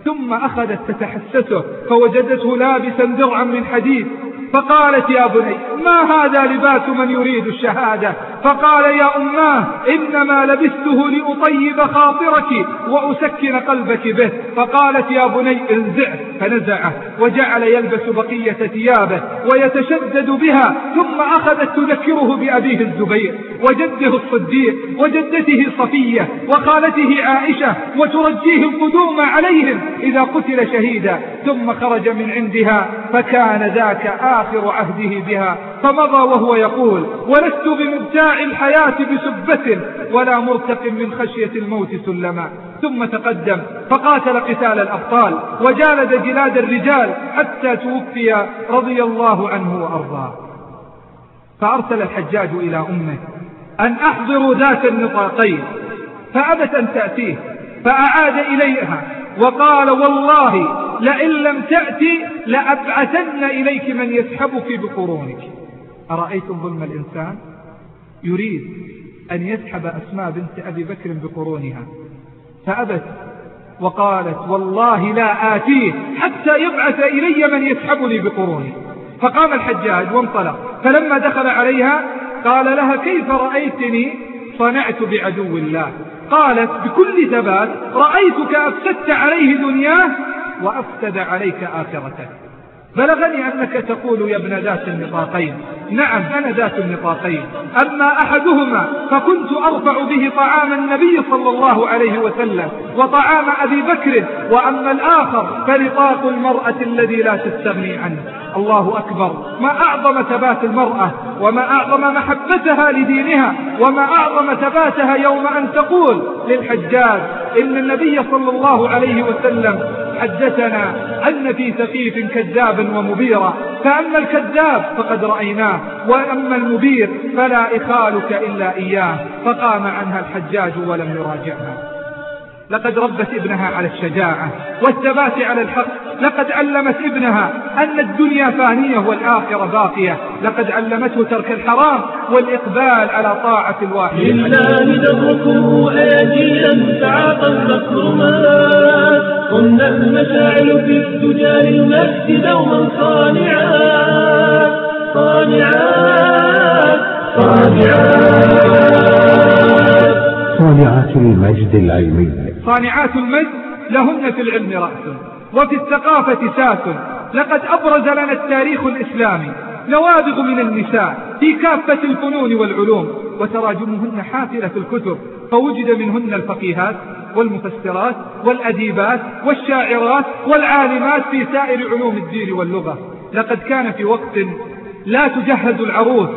ثم أخذت تتحسسه فوجدته لابسا درعا من حديد. فقالت يا بني ما هذا لباس من يريد الشهادة؟ فقال يا أماه إنما لبسته لأطيب خاطرك وأسكن قلبك به. فقالت يا بني انزعه فنزعه وجعل يلبس بقية ثيابه ويتشدد بها ثم أخذت تذكره بأبيه الزبير وجده الصديق وجدته صفية وخالته عائشة وترجيه القدوم عليهم إذا قتل شهيدا ثم خرج من عندها فكان ذاك آخر عهده بها فمضى وهو يقول ولست بمبتاع الحياة بسبة ولا مرتق من خشية الموت سلما. ثم تقدم فقاتل قتال الأبطال وجالد جلاد الرجال حتى توفي رضي الله عنه وأرضاه. فأرسل الحجاج إلى أمه أن أحضروا ذات النطاقين. فأبت أن تأتيه فأعاد إليها وقال والله لئن لم تأتي لأبعثن إليك من يسحبك بقرونك. أرأيتم ظلم الإنسان؟ يريد أن يسحب أسماء بنت أبي بكر بقرونها. فأبت وقالت والله لا آتيه حتى يبعث إلي من يسحبني بقروني. فقام الحجاج وانطلق. فلما دخل عليها قال لها كيف رأيتني؟ صنعت بعدو الله. قالت بكل ثبات رأيتك أفسدت عليه دنياه وأفسد عليك آخرته. بلغني أنك تقول يا ابن ذات النطاقين. نعم أنا ذات النطاقين. أما أحدهما فكنت أرفع به طعام النبي صلى الله عليه وسلم وطعام أبي بكر وأما الآخر فنطاق المرأة الذي لا تستغني عنه. الله أكبر. ما أعظم ثبات المرأة وما أعظم محبتها لدينها وما أعظم ثباتها يوم أن تقول للحجاج إن النبي صلى الله عليه وسلم حدثنا أن في ثقيف كذابا ومبيرا فأما الكذاب فقد رأيناه. وأما المبير فلا إخالك إلا إياه فقام عنها الحجاج ولم يراجعها. لقد ربت ابنها على الشجاعة والثبات على الحق لقد علمت ابنها أن الدنيا فانية والآخرة باقية لقد علمته ترك الحرام والإقبال على طاعة الواحد لله دركم آجيلا تعاقى المكرمات قمنا المشاعل في الدجال المجد دوما صانعات. صانعات صانعات صانعات المجد العلمي. صانعات المجد لهن في العلم رأس وفي الثقافة ساس. لقد أبرز لنا التاريخ الإسلامي نوابغ من النساء في كافة الفنون والعلوم وتراجمهن حافلة الكتب فوجد منهن الفقيهات والمفسرات والأديبات والشاعرات والعالمات في سائر علوم الدين واللغة. لقد كان في وقت لا تجهز العروس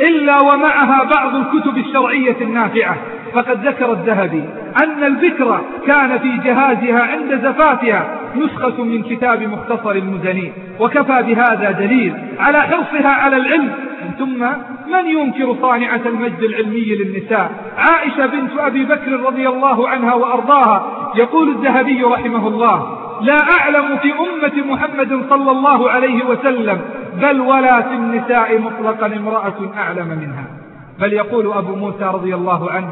إلا ومعها بعض الكتب الشرعية النافعة. فقد ذكر الذهبي أن البكر كان في جهازها عند زفافها نسخة من كتاب مختصر المزني وكفى بهذا دليل على حرصها على العلم. ثم من ينكر صانعة المجد العلمي للنساء؟ عائشة بنت أبي بكر رضي الله عنها وأرضاها. يقول الذهبي رحمه الله لا أعلم في أمة محمد صلى الله عليه وسلم بل ولا في النساء مطلقا امرأة أعلم منها. بل يقول أبو موسى رضي الله عنه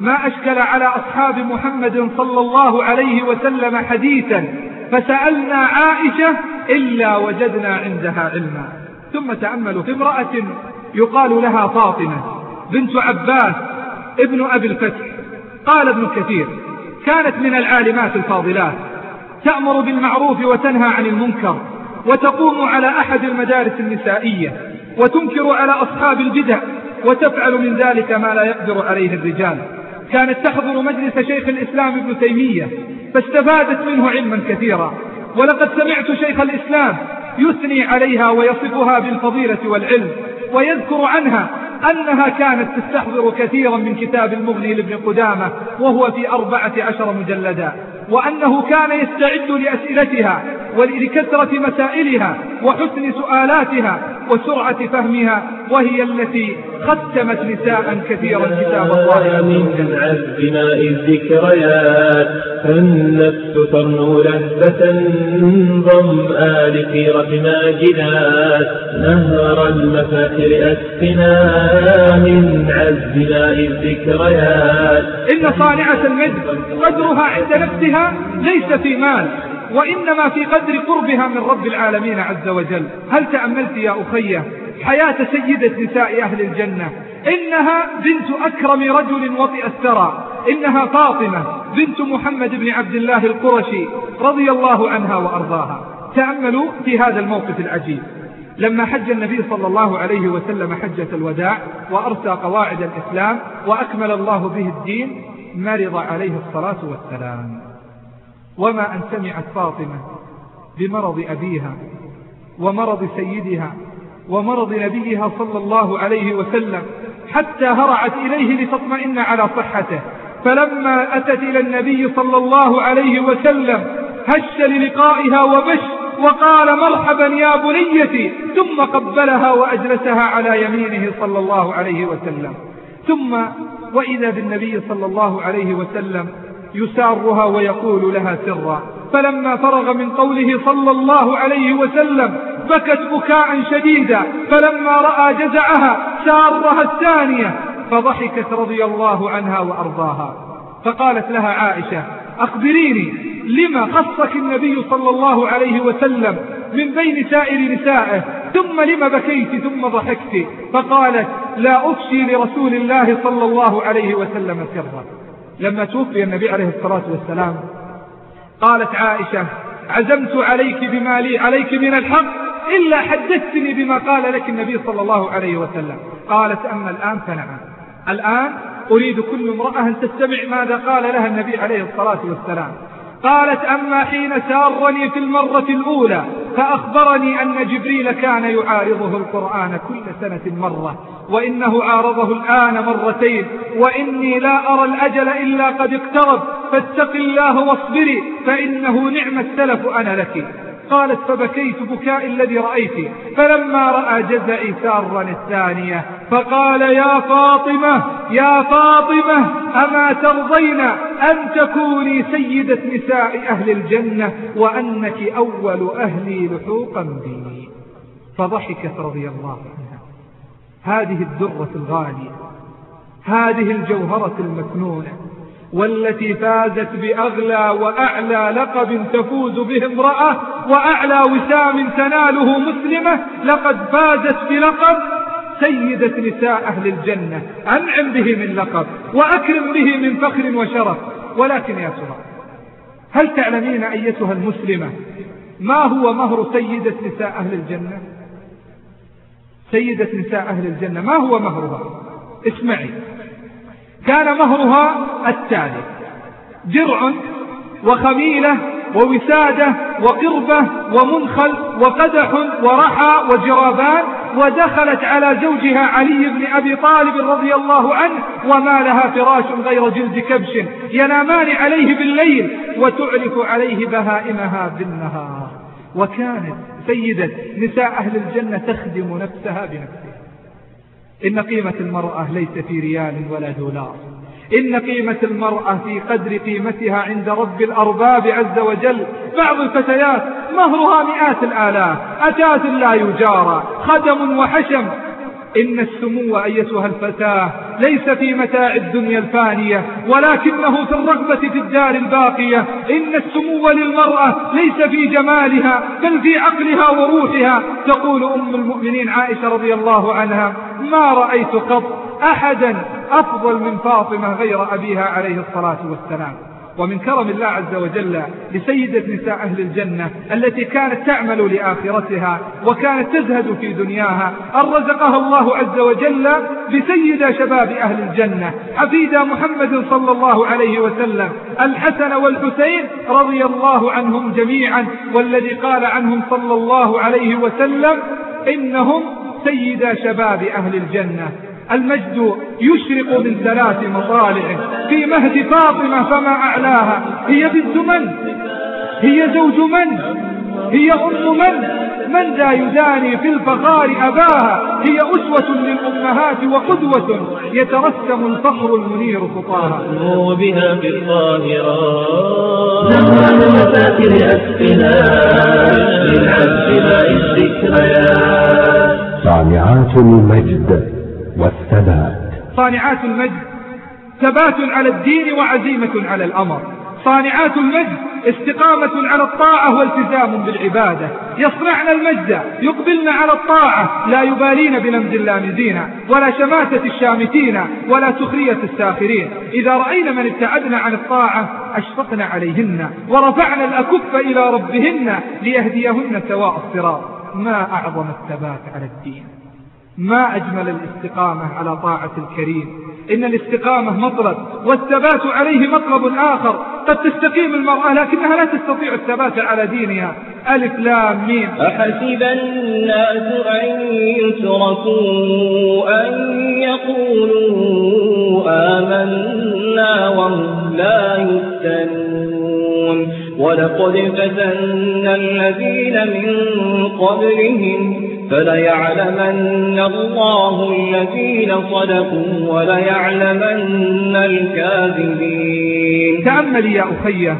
ما أشكل على أصحاب محمد صلى الله عليه وسلم حديثا فسألنا عائشة إلا وجدنا عندها علما. ثم تأملوا في امرأة يقال لها فاطمة بنت عباس ابن أبي الفتح. قال ابن كثير كانت من العالمات الفاضلات. تأمر بالمعروف وتنهى عن المنكر وتقوم على أحد المدارس النسائية وتنكر على أصحاب البدع وتفعل من ذلك ما لا يقدر عليه الرجال. كانت تحضر مجلس شيخ الإسلام ابن تيمية فاستفادت منه علما كثيرا. ولقد سمعت شيخ الإسلام يثني عليها ويصفها بالفضيلة والعلم ويذكر عنها أنها كانت تستحضر كثيرا من كتاب المغني لابن قدامة وهو في أربعة عشر مجلدا. وأنه كان يستعد لأسئلتها. ولكثرة مسائلها وحسن سؤالاتها وسرعة فهمها وهي التي ختمت نساء كثيرا كتاب الله. من عذبنا الذكريات فالنفس ترنو لهبة ظمآ لخيرة ماجدات نهر المفاخر أسقنا من عذبنا الذكريات إن صانعة المجد قدرها عند نفسها ليس في مال. وإنما في قدر قربها من رب العالمين عز وجل. هل تأملت يا أخي حياة سيدة نساء أهل الجنة؟ إنها بنت أكرم رجل وطئ الثرى. إنها فاطمة بنت محمد بن عبد الله القرشي رضي الله عنها وأرضاها. تأملوا في هذا الموقف العجيب. لما حج النبي صلى الله عليه وسلم حجة الوداع وأرسى قواعد الإسلام وأكمل الله به الدين مرض عليه الصلاة والسلام. وما أن سمعت فاطمة بمرض أبيها ومرض سيدها ومرض نبيها صلى الله عليه وسلم حتى هرعت إليه لتطمئن على صحته. فلما أتت إلى النبي صلى الله عليه وسلم هش للقائها وبش وقال مرحبا يا بنيتي ثم قبلها وأجلسها على يمينه صلى الله عليه وسلم. ثم وإذا بالنبي صلى الله عليه وسلم يسارها ويقول لها سرا. فلما فرغ من قوله صلى الله عليه وسلم بكت بكاء شديدا فلما رأى جزعها سارها الثانية فضحكت رضي الله عنها وأرضاها. فقالت لها عائشة أخبريني لما خصك النبي صلى الله عليه وسلم من بين سائر نسائه؟ ثم لم بكيت ثم ضحكت. فقالت لا أفشي لرسول الله صلى الله عليه وسلم سرا. لما توفي النبي عليه الصلاة والسلام قالت عائشة عزمت عليك بما لي عليك من الحق إلا حدثتني بما قال لك النبي صلى الله عليه وسلم. قالت أما الآن فنعم. الآن أريد كل امرأة أن تستمع ماذا قال لها النبي عليه الصلاة والسلام. قالت أما حين سارني في المرة الأولى فأخبرني أن جبريل كان يعارضه القرآن كل سنة مرة وإنه عارضه الآن مرتين وإني لا أرى الأجل إلا قد اقترب فاتق الله واصبري فإنه نعم السلف أنا لك. قالت فبكيت بكاء الذي رأيت فلما رأى جزعي سارا الثانية فقال يا فاطمة يا فاطمة أما ترضين أن تكوني سيدة نساء أهل الجنة وأنك أول أهلي لحوقا بي؟ فضحكت رضي الله عنها. هذه الدرة الغالية هذه الجوهرة المكنونة والتي فازت بأغلى وأعلى لقب تفوز به امرأة وأعلى وسام تناله مسلمة لقد فازت بلقب سيدة نساء أهل الجنة. أنعم به من لقب وأكرم به من فخر وشرف. ولكن يا سرى هل تعلمين أيتها المسلمة؟ ما هو مهر سيدة نساء أهل الجنة؟ سيدة نساء أهل الجنة ما هو مهرها؟ اسمعي كان مهرها التالي. درع وخميلة ووسادة وقربة ومنخل وقدح ورحى وجرابان ودخلت على زوجها علي بن أبي طالب رضي الله عنه وما لها فراش غير جلد كبش ينامان عليه بالليل وتعرف عليه بهائمها بالنهار. وكانت سيدة نساء أهل الجنة تخدم نفسها بنفسها. إن قيمة المرأة ليس في ريال ولا دولار. إن قيمة المرأة في قدر قيمتها عند رب الأرباب عز وجل. بعض الفتيات مهرها مئات الآلاف. أتات لا يجارى. خدم وحشم. إن السمو أيتها الفتاة ليس في متاع الدنيا الفانية ولكنه في الرغبة في الدار الباقية. إن السمو للمرأة ليس في جمالها بل في عقلها وروحها. تقول أم المؤمنين عائشة رضي الله عنها ما رأيت قط أحدا أفضل من فاطمة غير أبيها عليه الصلاة والسلام. ومن كرم الله عز وجل لسيدة نساء أهل الجنة التي كانت تعمل لآخرتها وكانت تزهد في دنياها أن رزقها الله عز وجل بسيدة شباب أهل الجنة حفيدة محمد صلى الله عليه وسلم الحسن والحسين رضي الله عنهم جميعا والذي قال عنهم صلى الله عليه وسلم إنهم سيدا شباب أهل الجنة. المجد يشرق من ثلاث مطالع في مهد فاطمة فما أعلاها. هي بنت من؟ هي زوج من؟ هي أم من؟ من ذا يداني في الفخار أباها؟ هي أسوة للأمهات وقدوة. يترسم الفخر المنير خطاها. بها في الظاهرات نهر المفاتن أسقنا للعبد ماء الذكريات صانعات المجد. والثبات. صانعات المجد ثبات على الدين وعزيمة على الأمر. صانعات المجد استقامة على الطاعة والتزام بالعبادة. يصنعن المجد يقبلن على الطاعة. لا يبالين بلمز اللامزين ولا شماتة الشامتين ولا سخرية الساخرين. إذا رأينا من ابتعدن عن الطاعة أشفقن عليهن ورفعن الأكف إلى ربهن ليهديهن سواء الصراط. ما أعظم الثبات على الدين؟ ما أجمل الاستقامة على طاعة الكريم. إن الاستقامة مطلب والثبات عليه مطلب آخر. قد تستقيم المرأة لكنها لا تستطيع الثبات على دينها. ألف لام ميم. أحسب الناس أن يتركوا أن يقولوا آمنا وهم لا يفتنون. ولقد فتنا الذين من قبلهم فليعلمن الله الذين صدقوا وليعلمن الكاذبين. تأمل يا أخي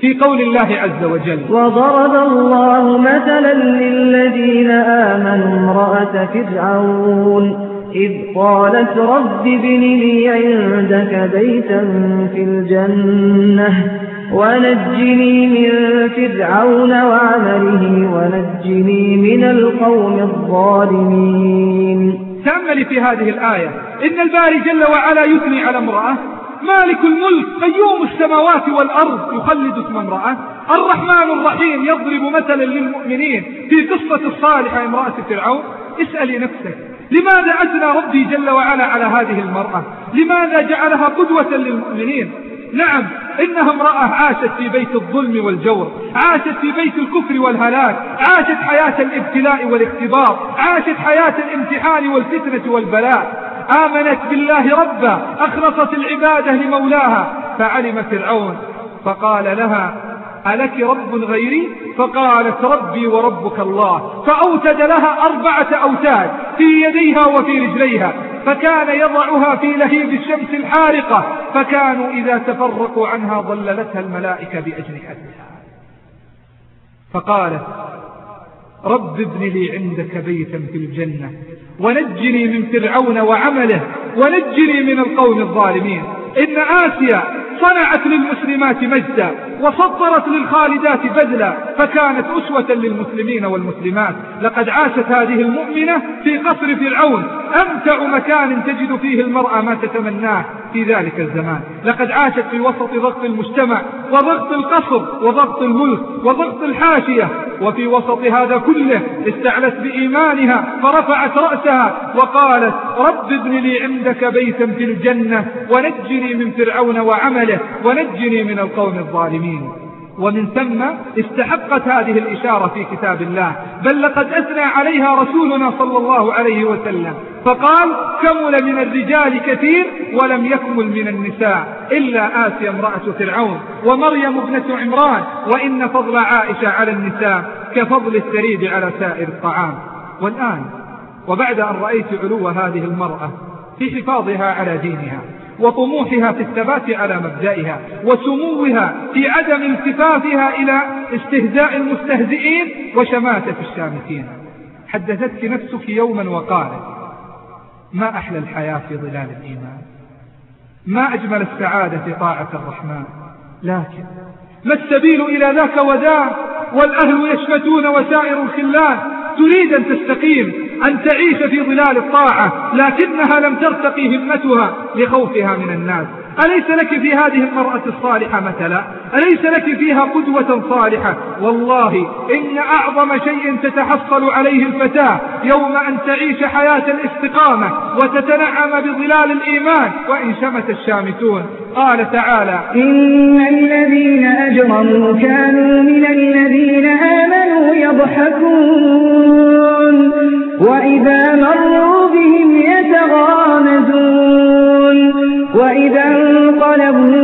في قول الله عز وجل. وضرب الله مثلا للذين آمنوا امرأة فرعون إذ قالت رب ابن لي عندك بيتا في الجنة. ونجني من فرعون وعمله ونجني من القوم الظالمين. تأمل في هذه الآية. إن الباري جل وعلا يثني على امرأة. مالك الملك قيوم السماوات والأرض يخلد اسم امرأة. الرحمن الرحيم يضرب مثلا للمؤمنين في قصة الصالحة امرأة فرعون. اسألي نفسك لماذا أثنى ربي جل وعلا على هذه المرأة؟ لماذا جعلها قدوة للمؤمنين؟ نعم إنها امرأة عاشت في بيت الظلم والجور عاشت في بيت الكفر والهلاك عاشت حياة الابتلاء والاختبار عاشت حياة الامتحان والفتنة والبلاء. آمنت بالله ربا أخلصت العبادة لمولاها فعلم فرعون فقال لها ألك رب غيري؟ فقالت ربي وربك الله. فأوتد لها أربعة أوتاد في يديها وفي رجليها. فكان يضعها في لهيب الشمس الحارقة. فكانوا إذا تفرقوا عنها ظللتها الملائكة بأجنحتها فقالت رب ابن لي عندك بيتا في الجنة ونجني من فرعون وعمله ونجني من القوم الظالمين. إن آسيا صنعت للمسلمات مجدا وسطرت للخالدات بذلا فكانت أسوة للمسلمين والمسلمات. لقد عاشت هذه المؤمنة في قصر فرعون أمتع مكان تجد فيه المرأة ما تتمناه في ذلك الزمان. لقد عاشت في وسط ضغط المجتمع وضغط القصر وضغط الملك وضغط الحاشية. وفي وسط هذا كله استعلت بإيمانها فرفعت رأسها وقالت رب ابن لي عندك بيتا في الجنة ونجني من فرعون وعمله. ونجني من القوم الظالمين. ومن ثم استحقت هذه الإشارة في كتاب الله. بل لقد أثنى عليها رسولنا صلى الله عليه وسلم. فقال كمل من الرجال كثير ولم يكمل من النساء. إلا آسيا امرأة فرعون ومريم ابنة عمران وإن فضل عائشة على النساء كفضل الثريد على سائر الطعام. والآن وبعد أن رأيت علو هذه المرأة في حفاظها على دينها وطموحها في الثبات على مبدئها وسموها في عدم التفافها إلى استهزاء المستهزئين وشماتة الشامتين. حدثتك نفسك يوما وقالت ما أحلى الحياة في ظلال الإيمان؟ ما أجمل السعادة في طاعة الرحمن؟ لكن ما السبيل إلى ذاك وذاك والأهل يشمتون وسائر الخلان تريد أن تستقيم أن تعيش في ظلال الطاعة لكنها لم ترتقي همتها لخوفها من الناس. أليس لك في هذه المرأة الصالحة مثلا؟ أليس لك فيها قدوة صالحة؟ والله إن أعظم شيء تتحصل عليه الفتاة يوم أن تعيش حياة الاستقامة وتتنعم بظلال الإيمان وإن شمت الشامتون. قال تعالى إن الذين أجرموا كانوا من الذين آمنوا يضحكون وإذا مروا بهم يتغامزون وإذا pueblo.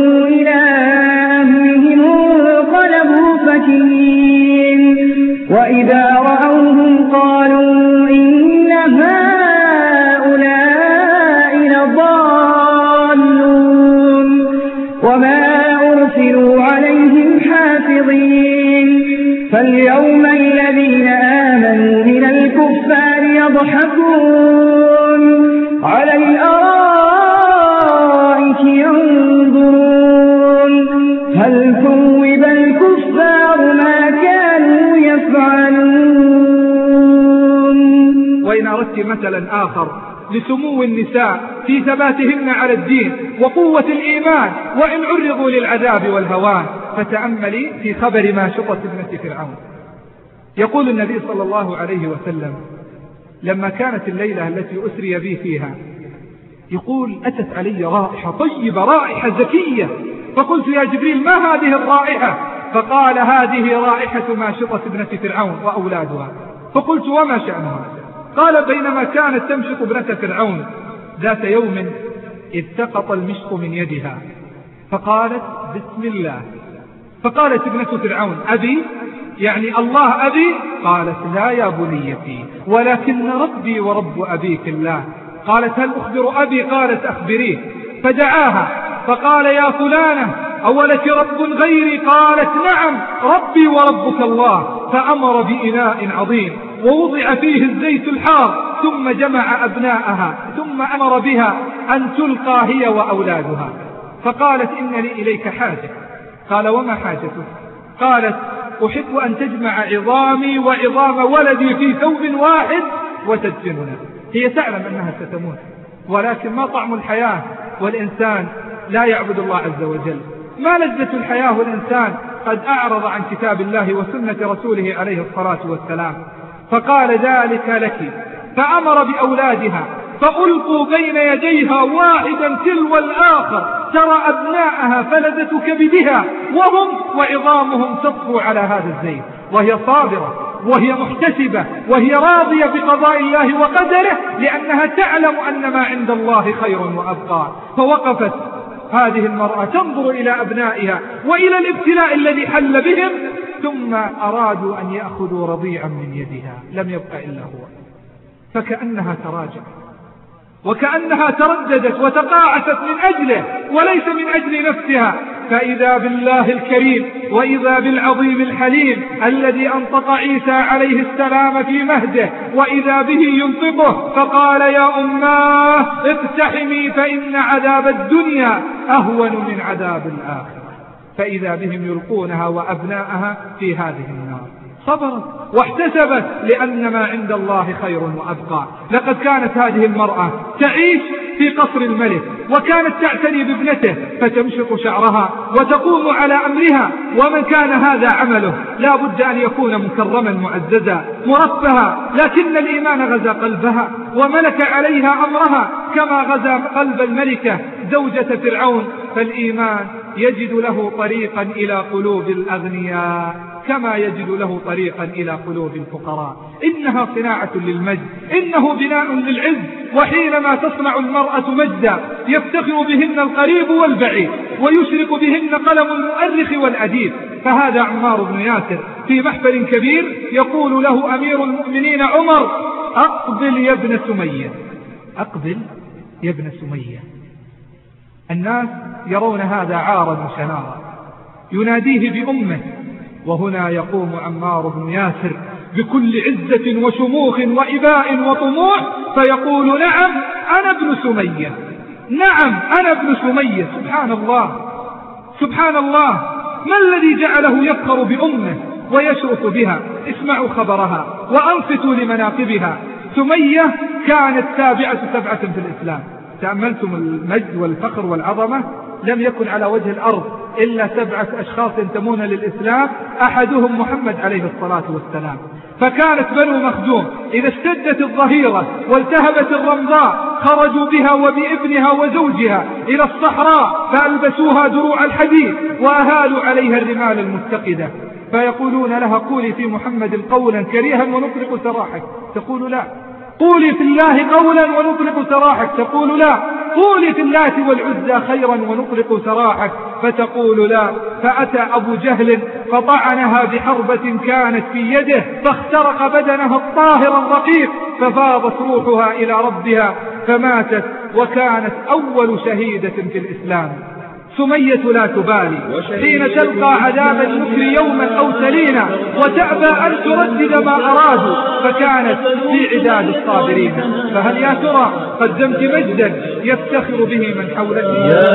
مثلا آخر لسمو النساء في ثباتهن على الدين وقوة الإيمان وإن عرضوا للعذاب والهوان. فتأملي في خبر ما شطت ابنة فرعون. يقول النبي صلى الله عليه وسلم لما كانت الليلة التي أسري بي فيها يقول أتت علي رائحة طيبة رائحة زكية. فقلت يا جبريل ما هذه الرائحة؟ فقال هذه رائحة ما شطت ابنة فرعون وأولادها. فقلت وما شأنها؟ قال بينما كانت تمشط ابنة فرعون ذات يوم التقط المشط من يدها. فقالت بسم الله. فقالت ابنة فرعون أبي؟ يعني الله أبي؟ قالت لا يا بنيتي ولكن ربي ورب أبيك الله. قالت هل أخبر أبي؟ قالت أخبريه. فدعاها فقال يا فلانة أولك رب غيري قالت نعم ربي وربك الله. فأمر بإناء عظيم ووضع فيه الزيت الحار ثم جمع أبناءها ثم أمر بها أن تلقى هي وأولادها. فقالت إن لي إليك حاجة. قال وما حاجتك؟ قالت أحب أن تجمع عظامي وعظام ولدي في ثوب واحد وتدفننا هي تعلم أنها ستموت ولكن ما طعم الحياة؟ والإنسان لا يعبد الله عز وجل. ما لذة الحياة والإنسان قد أعرض عن كتاب الله وسنة رسوله عليه الصلاة والسلام؟ فقال ذلك لك فأمر بأولادها فألقوا بين يديها واحدا تلو الآخر ترى أبناءها فلذة كبدها وهم وعظامهم تطفو على هذا الزيت وهي صابرة وهي محتسبة وهي راضية بقضاء الله وقدره لأنها تعلم أن ما عند الله خير وأبقى. فوقفت هذه المرأة تنظر إلى أبنائها وإلى الابتلاء الذي حل بهم ثم أرادوا أن يأخذوا رضيعا من يدها لم يبق إلا هو. فكأنها تراجعت وكأنها ترددت وتقاعست من أجله وليس من أجل نفسها. فإذا بالله الكريم وإذا بالعظيم الحليم الذي أنطق عيسى عليه السلام في مهده وإذا به ينطقه فقال يا أماه اقتحمي فإن عذاب الدنيا أهون من عذاب الآخرة فإذا بهم يلقونها وأبناءها في هذه النار. صبرت واحتسبت لأن ما عند الله خير وأبقى. لقد كانت هذه المرأة تعيش في قصر الملك وكانت تعتني بابنته فتمشط شعرها وتقوم على أمرها. ومن كان هذا عمله؟ لا بد أن يكون مكرما معززا مرفها لكن الإيمان غزا قلبها وملك عليها أمرها. كما غزا قلب الملكة زوجة فرعون فالإيمان يجد له طريقا إلى قلوب الأغنياء. كما يجد له طريقا إلى قلوب الفقراء. إنها صناعة للمجد. إنه بناء للعز. وحينما تصنع المرأة مجدا يفتخر بهن القريب والبعيد ويشرق بهن قلم المؤرخ والأديب. فهذا عمار بن ياسر في محفل كبير يقول له أمير المؤمنين عمر أقبل يا ابن سمية. أقبل يا ابن سمية. الناس يرون هذا عارا وشنارا يناديه بأمه وهنا يقوم عمار بن ياسر بكل عزة وشموخ وإباء وطموح فيقول نعم أنا ابن سمية. نعم أنا ابن سمية. سبحان الله. سبحان الله. ما الذي جعله يفخر بأمه ويشرف بها؟ اسمعوا خبرها وأنصتوا لمناقبها. سمية كانت تابعة سبعة في الإسلام. تأملتم المجد والفخر والعظمة؟ لم يكن على وجه الأرض. إلا سبعة أشخاص ينتمون للإسلام أحدهم محمد عليه الصلاة والسلام. فكانت بنو مخزوم إذا اشتدت الظهيرة والتهبت الرمضاء خرجوا بها وبابنها وزوجها إلى الصحراء فألبسوها دروع الحديد وأهالوا عليها الرمال المتقدة فيقولون لها قولي في محمد قولا كريها ونطلق سراحك. تقول لا. قولي في الله قولا ونطلق سراحك. تقول لا. قولي في اللات والعزى خيرا ونطلق سراحك. فتقول لا. فأتى أبو جهل فطعنها بحربة كانت في يده فاخترق بدنها الطاهر الرقيق ففاضت روحها إلى ربها فماتت وكانت أول شهيدة في الإسلام. سمية لا تبالي. حين تلقى عذاب المكر يوما أو سلينا وتأبى أن تردد ما أرادوا فكانت في عداد الصابرين. فهل يا ترى قدمت مجدا يفتخر به من حولك؟ يا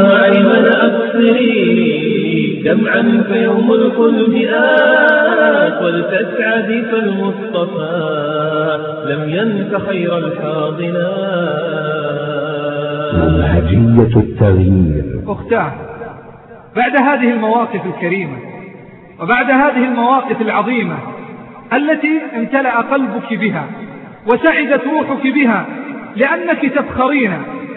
أم أيمن أبصري دمعا فيوم الخلد آت ولتسعدي فالمصطفى. لم ينس خير الحاضنات منهجية التغيير. أختاه بعد هذه المواقف الكريمة وبعد هذه المواقف العظيمة التي امتلأ قلبك بها وسعدت روحك بها لأنك تفخرين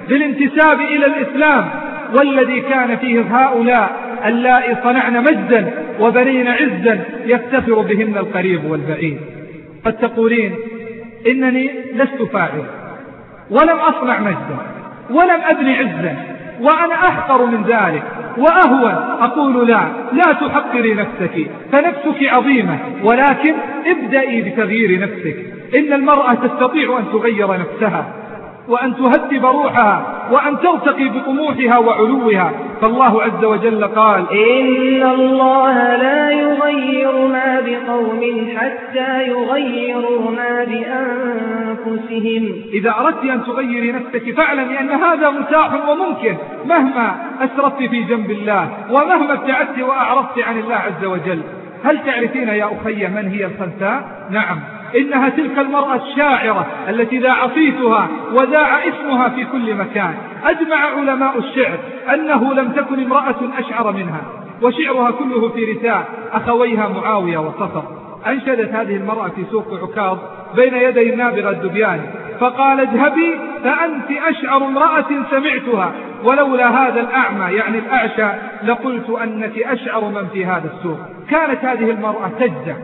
بالانتساب إلى الإسلام والذي كان فيه هؤلاء اللائي صنعن مجدا وبنين عزا يفتخر بهن القريب والبعيد. قد تقولين إنني لست فاعل ولم أصنع مجدا. ولم أبني عزا وأنا أحقر من ذلك. وأهون أقول لا لا تحقري نفسك فنفسك عظيمة. ولكن ابدأي بتغيير نفسك. إن المرأة تستطيع أن تغير نفسها وأن تهذب روحها. وأن ترتقي بطموحها وعلوها. فالله عز وجل قال إن الله لا يغير ما بقوم حتى يغيروا ما بأنفسهم. إذا أردت أن تغيري نفسك فاعلمي أن هذا متاح وممكن مهما أسرفت في جنب الله ومهما ابتعدت وأعرضت عن الله عز وجل. هل تعرفين يا أخي من هي الخنساء؟ نعم. إنها تلك المرأة الشاعرة التي ذاع صيتها وذاع اسمها في كل مكان. أجمع علماء الشعر أنه لم تكن امرأة أشعر منها وشعرها كله في رثاء أخويها معاوية وصفر. أنشدت هذه المرأة في سوق عكاظ بين يدي النابغة الدبياني فقال اذهبي فأنت أشعر امرأة سمعتها ولولا هذا الأعمى يعني الأعشى لقلت أنك أشعر من في هذا السوق. كانت هذه المرأة تجزع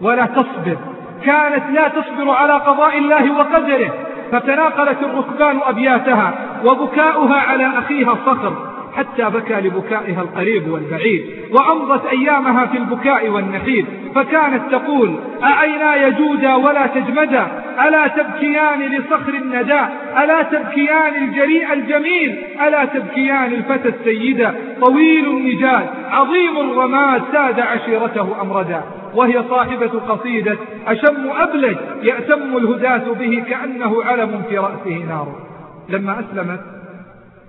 ولا تصبر. كانت لا تصبر على قضاء الله وقدره فتناقلت الركبان أبياتها وبكاؤها على أخيها صخر حتى بكى لبكائها القريب والبعيد وأمضت أيامها في البكاء والنحيب فكانت تقول أعينا يجودا ولا تجمدا؟ ألا تبكيان لصخر الندى؟ ألا تبكيان الجريء الجميل؟ ألا تبكيان الفتى السيدة؟ طويل النجاد عظيم الرماد ساد عشيرته أمردا. وهي صاحبة قصيدة أشم أبلج يأتم الهداة به كأنه علم في رأسه نار. لما أسلمت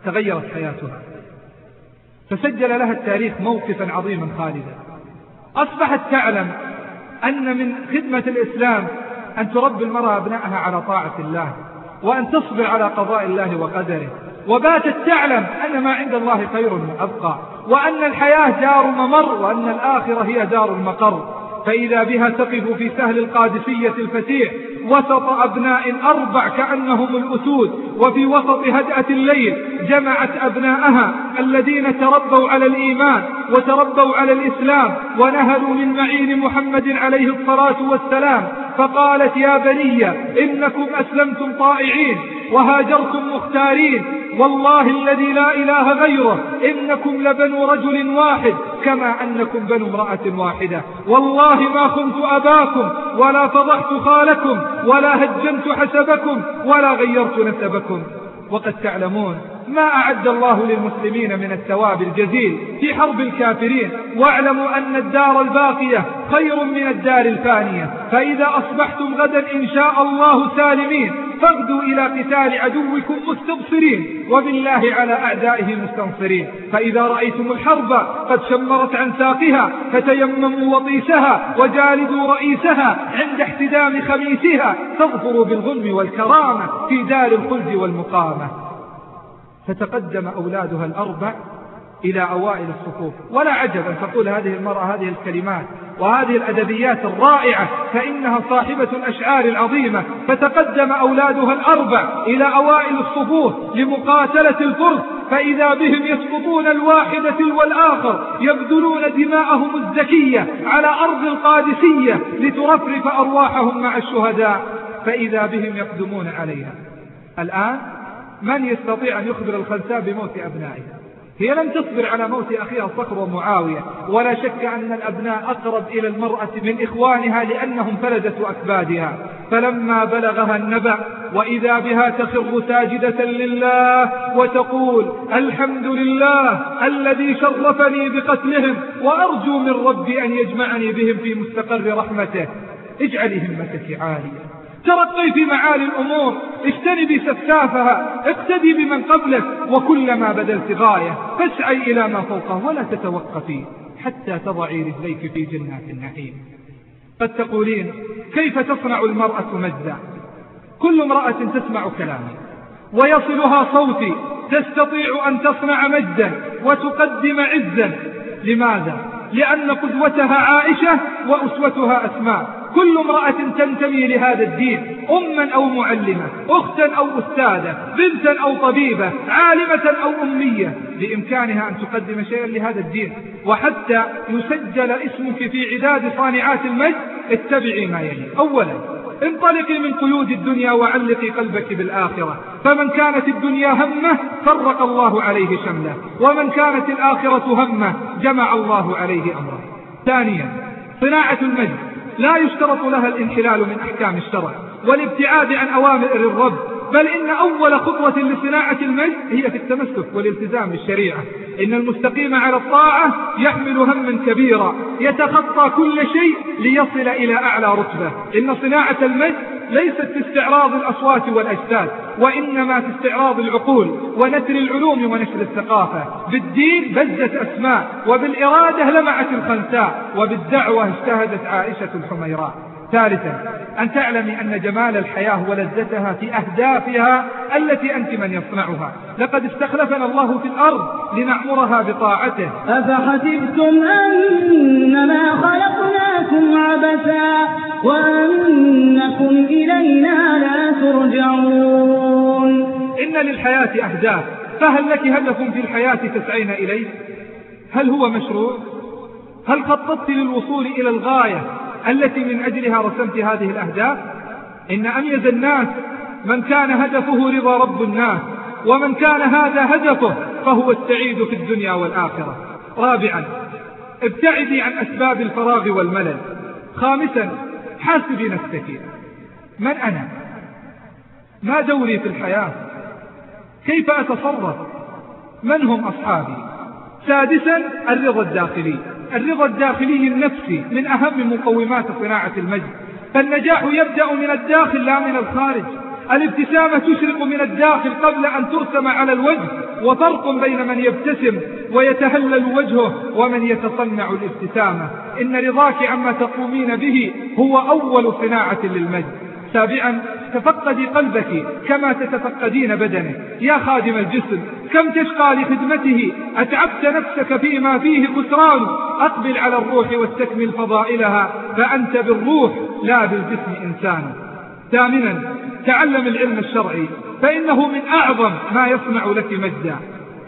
تغيرت حياتها. فسجل لها التاريخ موقفا عظيما خالدا. أصبحت تعلم أن من خدمة الإسلام أن تربي المرأة أبنائها على طاعة الله وأن تصبر على قضاء الله وقدره. وباتت تعلم أن ما عند الله خير وأبقى وأن الحياة دار ممر وأن الآخرة هي دار المقر. فإذا بها تقف في سهل القادسية الفتيح وسط أبناء أربع كأنهم الأسود وفي وسط هدأة الليل جمعت أبناءها الذين تربوا على الإيمان وتربوا على الإسلام ونهلوا من معين محمد عليه الصلاة والسلام فقالت يا بني إنكم أسلمتم طائعين وهاجرتم مختارين والله الذي لا إله غيره إنكم لبنو رجل واحد كما أنكم بنو امرأة واحدة. والله ما خنت أباكم ولا فضحت خالكم ولا هجمت حسبكم ولا غيرت نسبكم. وقد تعلمون ما أعد الله للمسلمين من الثواب الجزيل في حرب الكافرين. واعلموا أن الدار الباقية خير من الدار الفانية. فإذا أصبحتم غدا إن شاء الله سالمين. فاغدوا إلى قتال عدوكم مستبصرين. وبالله على أعدائه مستنصرين. فإذا رأيتم الحرب قد شمرت عن ساقها فتيمموا وطيسها وجالدوا رئيسها عند احتدام خميسها تظفروا بالظلم والكرامة في دار الخلد والمقامة. فتقدم أولادها الأربع إلى أوائل الصفوف. ولا عجب أن تقول هذه المرأة هذه الكلمات وهذه الأدبيات الرائعة فإنها صاحبة الأشعار العظيمة. فتقدم أولادها الأربع إلى أوائل الصفوف لمقاتلة الفرس. فإذا بهم يسقطون الواحد تلو الآخر يبذلون دماءهم الزكية على أرض القادسية لترفرف أرواحهم مع الشهداء. فإذا بهم يقدمون عليها. الآن من يستطيع أن يخبر الخنساء بموت أبنائها هي لم تصبر على موت أخيها صخر ومعاوية ولا شك أن الأبناء أقرب إلى المرأة من إخوانها لأنهم فلدة أكبادها. فلما بلغها النبأ وإذا بها تخر ساجدة لله وتقول الحمد لله الذي شرفني بقتلهم وأرجو من ربي أن يجمعني بهم في مستقر رحمته. اجعلي همتك عالية. ترقي في معالي الأمور اجتنبي سفسافها اقتدي بمن قبلك وكلما بذلت غاية فاسعي إلى ما فوقه ولا تتوقفي حتى تضعي رجليك في جنات النعيم. قد تقولين كيف تصنع المرأة مجدا كل امرأة تسمع كلامي ويصلها صوتي تستطيع أن تصنع مجدا وتقدم عزا. لماذا؟ لأن قدوتها عائشة وأسوتها أسماء. كل امرأة تنتمي لهذا الدين أما أو معلمة أختا أو أستاذة بنتا أو طبيبة عالمة أو أمية بإمكانها أن تقدم شيئا لهذا الدين. وحتى يسجل اسمك في عداد صانعات المجد اتبعي ما يلي. أولا انطلقي من قيود الدنيا وعلقي قلبك بالآخرة. فمن كانت الدنيا همه فرق الله عليه شمله. ومن كانت الآخرة همه جمع الله عليه أمره. ثانيا صناعة المجد. لا يشترط لها الانحلال من أحكام الشرع. والابتعاد عن أوامر الرب. بل إن أول خطوة لصناعة المجد هي في التمسك والالتزام بالشريعة. إن المستقيم على الطاعة يحمل هما كبيرا. يتخطى كل شيء ليصل إلى أعلى رتبة. إن صناعة المجد ليست في استعراض الأصوات والأجساد وإنما في استعراض العقول ونثر العلوم ونشر الثقافة. بالدين بزت أسماء وبالإرادة لمعت الخنساء وبالدعوة اجتهدت عائشة الحميراء. ثالثا أن تعلمي أن جمال الحياة ولذتها في أهدافها التي أنت من يصنعها. لقد استخلفنا الله في الأرض لنعمرها بطاعته. أفحسبتم أنما خلقناكم عبثا وأنكم إلينا لا ترجعون. إن للحياة أهداف. فهل لك هدف في الحياة تسعين إليه هل هو مشروع؟ هل خططت للوصول إلى الغاية؟ التي من أجلها رسمت هذه الأهداف إن أميز الناس من كان هدفه رضا رب الناس ومن كان هذا هدفه فهو السعيد في الدنيا والآخرة. رابعا ابتعدي عن أسباب الفراغ والملل. خامسا حاسبي نفسك. من أنا؟ ما دوري في الحياة؟ كيف أتصرف؟ من هم أصحابي؟ سادسا الرضا الداخلي. الرضا الداخلي النفسي من أهم مقومات صناعة المجد. فالنجاح يبدأ من الداخل لا من الخارج. الابتسامة تشرق من الداخل قبل أن ترسم على الوجه وفرق بين من يبتسم ويتهلل وجهه ومن يتصنع الابتسامة. إن رضاك عما تقومين به هو أول صناعة للمجد. سابعا تفقدي قلبك كما تتفقدين بدنك. يا خادم الجسم كم تشقى لخدمته؟ أتعبت نفسك فيما فيه خسران؟ أقبل على الروح واستكمل فضائلها فأنت بالروح لا بالجسم إنسان. ثامنا تعلم العلم الشرعي فإنه من أعظم ما يصنع لك مجدا.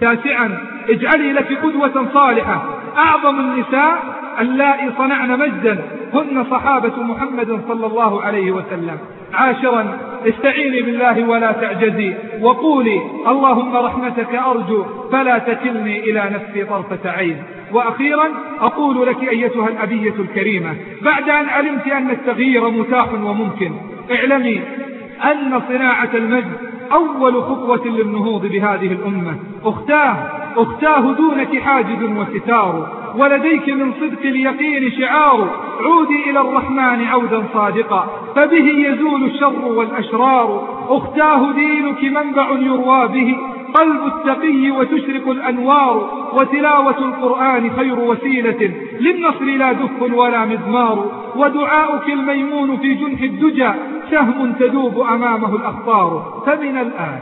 تاسعا اجعلي لك قدوة صالحة. أعظم النساء اللائي صنعن مجدا هن صحابة محمد صلى الله عليه وسلم. عاشرا استعيني بالله ولا تعجزي وقولي اللهم رحمتك أرجو فلا تكلني إلى نفسي طرفة عين. وأخيرا أقول لك أيتها الأبية الكريمة بعد أن علمت أن التغيير متاح وممكن اعلمي أن صناعة المجد أول خطوة للنهوض بهذه الأمة. أختاه أختاه دونك حاجز وستار. ولديك من صدق اليقين شعار. عودي إلى الرحمن عودا صادقا. فبه يزول الشر والأشرار. أختاه دينك منبع يروى به. قلب التقي وتشرق الأنوار. وتلاوة القرآن خير وسيلة. للنصر لا دف ولا مزمار ودعاؤك الميمون في جنح الدجى. سهم تذوب أمامه الأخطار. فمن الآن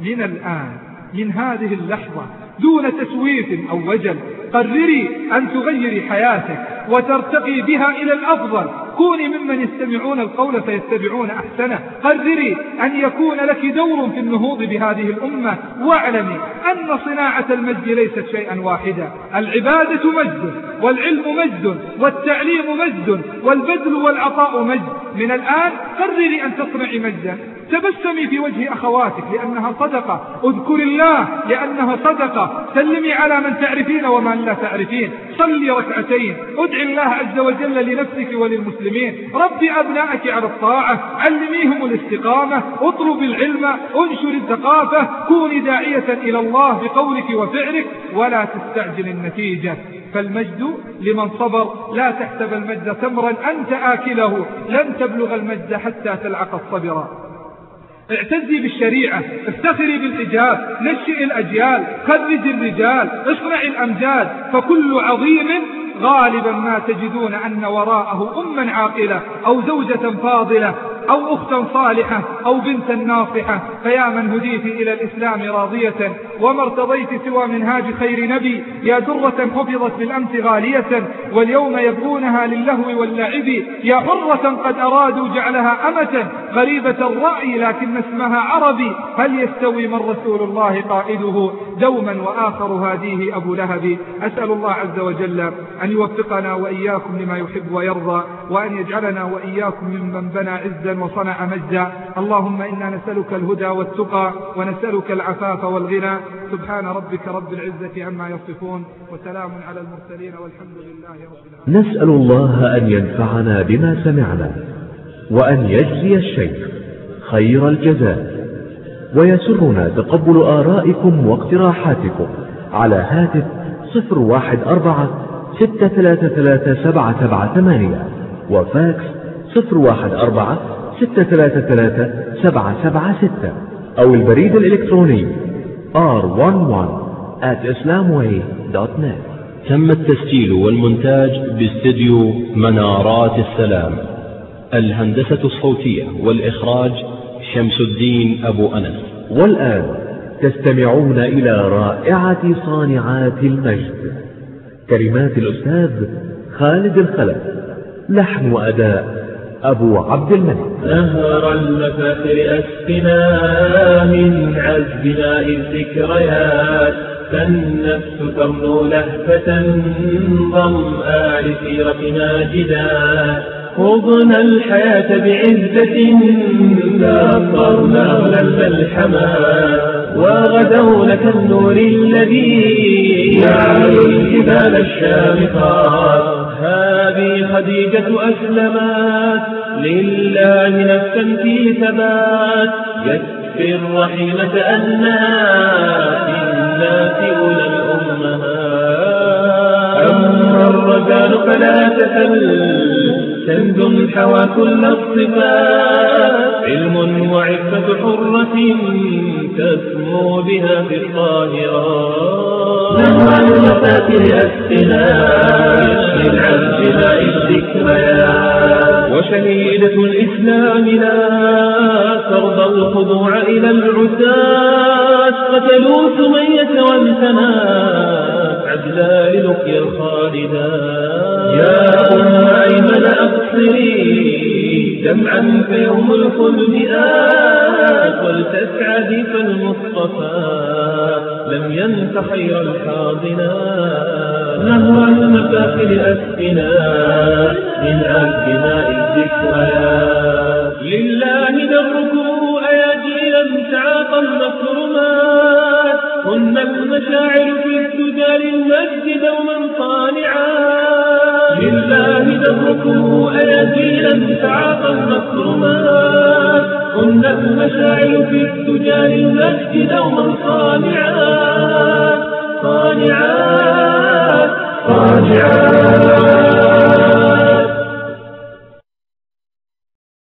من الآن من هذه اللحظة دون تسويف أو وجل. قرري أن تغيري حياتك وترتقي بها إلى الأفضل. كوني ممن يستمعون القول فيتبعون أحسنه. قرري أن يكون لك دور في النهوض بهذه الأمة. واعلمي أن صناعة المجد ليست شيئا واحدا. العبادة مجد والعلم مجد والتعليم مجد والبذل والعطاء مجد. من الآن قرري أن تصنعي مجدا. تبسمي في وجه أخواتك لأنها صدقة. اذكر الله لأنها صدقة. سلمي على من تعرفين ومن لا تعرفين. صلي ركعتين. ادعي الله عز وجل لنفسك وللمسلمين. ربي أبنائك على الطاعة علميهم الاستقامة اطلب العلم انشر الثقافة كوني داعية إلى الله بقولك وفعلك ولا تستعجل النتيجة. فالمجد لمن صبر لا تحسب المجد تمرا أنت آكله. لن تبلغ المجد حتى تلعق الصبر. اعتزي بالشريعة افتخري بالإجاب نشئ الأجيال خرج الرجال اصنع الأمجاد. فكل عظيم غالبا ما تجدون أن وراءه أما عاقلة أو زوجة فاضلة أو أختا صالحة أو بنتا ناصحة. فيا من هديت إلى الإسلام راضية. وما ارتضيت سوى منهاج خير نبي. يا درة حفظت بالأمس غالية. واليوم يبغونها للهو واللعب. يا حرة قد أرادوا جعلها أمة. غريبة الرأي لكن اسمها عربي. هل يستوي من رسول الله قائده؟ دوما وآخر هاديه أبو لهب. أسأل الله عز وجل أن يوفقنا وإياكم لما يحب ويرضى. وأن يجعلنا وإياكم ممن بنى عزا وصنع مجدا. اللهم إنا نسألك الهدى والتقى ونسألك العفاف والغنى. سبحان ربك رب العزة عما يصفون وسلام على المرسلين والحمد لله رب العالمين. نسأل الله أن ينفعنا بما سمعنا وأن يجزي الشيخ خير الجزاء. ويسرنا تقبل آرائكم واقتراحاتكم على هاتف صفر واحد أربعة ستة ثلاثة ثلاثة سبعة سبعة ثمانية وفاكس صفر واحد أربعة ستة ثلاثة ثلاثة سبعة سبعة ستة أو البريد الإلكتروني r11 at islamway.net تم التسجيل والمونتاج باستديو منارات السلام الهندسة الصوتية والإخراج شمس الدين أبو أنس. والآن تستمعون إلى رائعة صانعات المجد. كلمات الأستاذ خالد الخلف لحن وأداء أبو عبد الملك. نهر المفاخر أسقنا من عذب ماء الذكريات فالنفس ترنو لهفة ظمآ لسيرة ماجدا خضنا الحياة بعزة ناصرنا غلب الحمام وغدونا كالنور الذي يعلو الجبال الشامخات. هذه خديجة أسلمت. لله نفسا في ثبات. يكفي الرحيمة أنها في الناس أولى الأمهات. الرجال فلا تسل كنز حوى كل الصفات علم وعفة حرة تسمو بها في الطاهرات نهر المفاتن أسقنا يشفي ماء الذكريات وشهيدة الإسلام لا. ترضى الخضوع إلى العتاة قتلوا سمية وانتنات عدلا للقيا الخالدات يا أم أيمن أبصري دمعا فيوم الخلد آت ولتسعدي فالمصطفى لم ينس خير الحاضنات نهر المفاخر أسقنا من عذب ماء الذكريات لله دركم أيادينا تعاطى المكرمات هن المشاعر في السجى للمجد دوما صانعات لله دركم أيادينا تعاطى المكرمات هن المشاعر في السجى للمجد دوما صانعات صانعات صانعات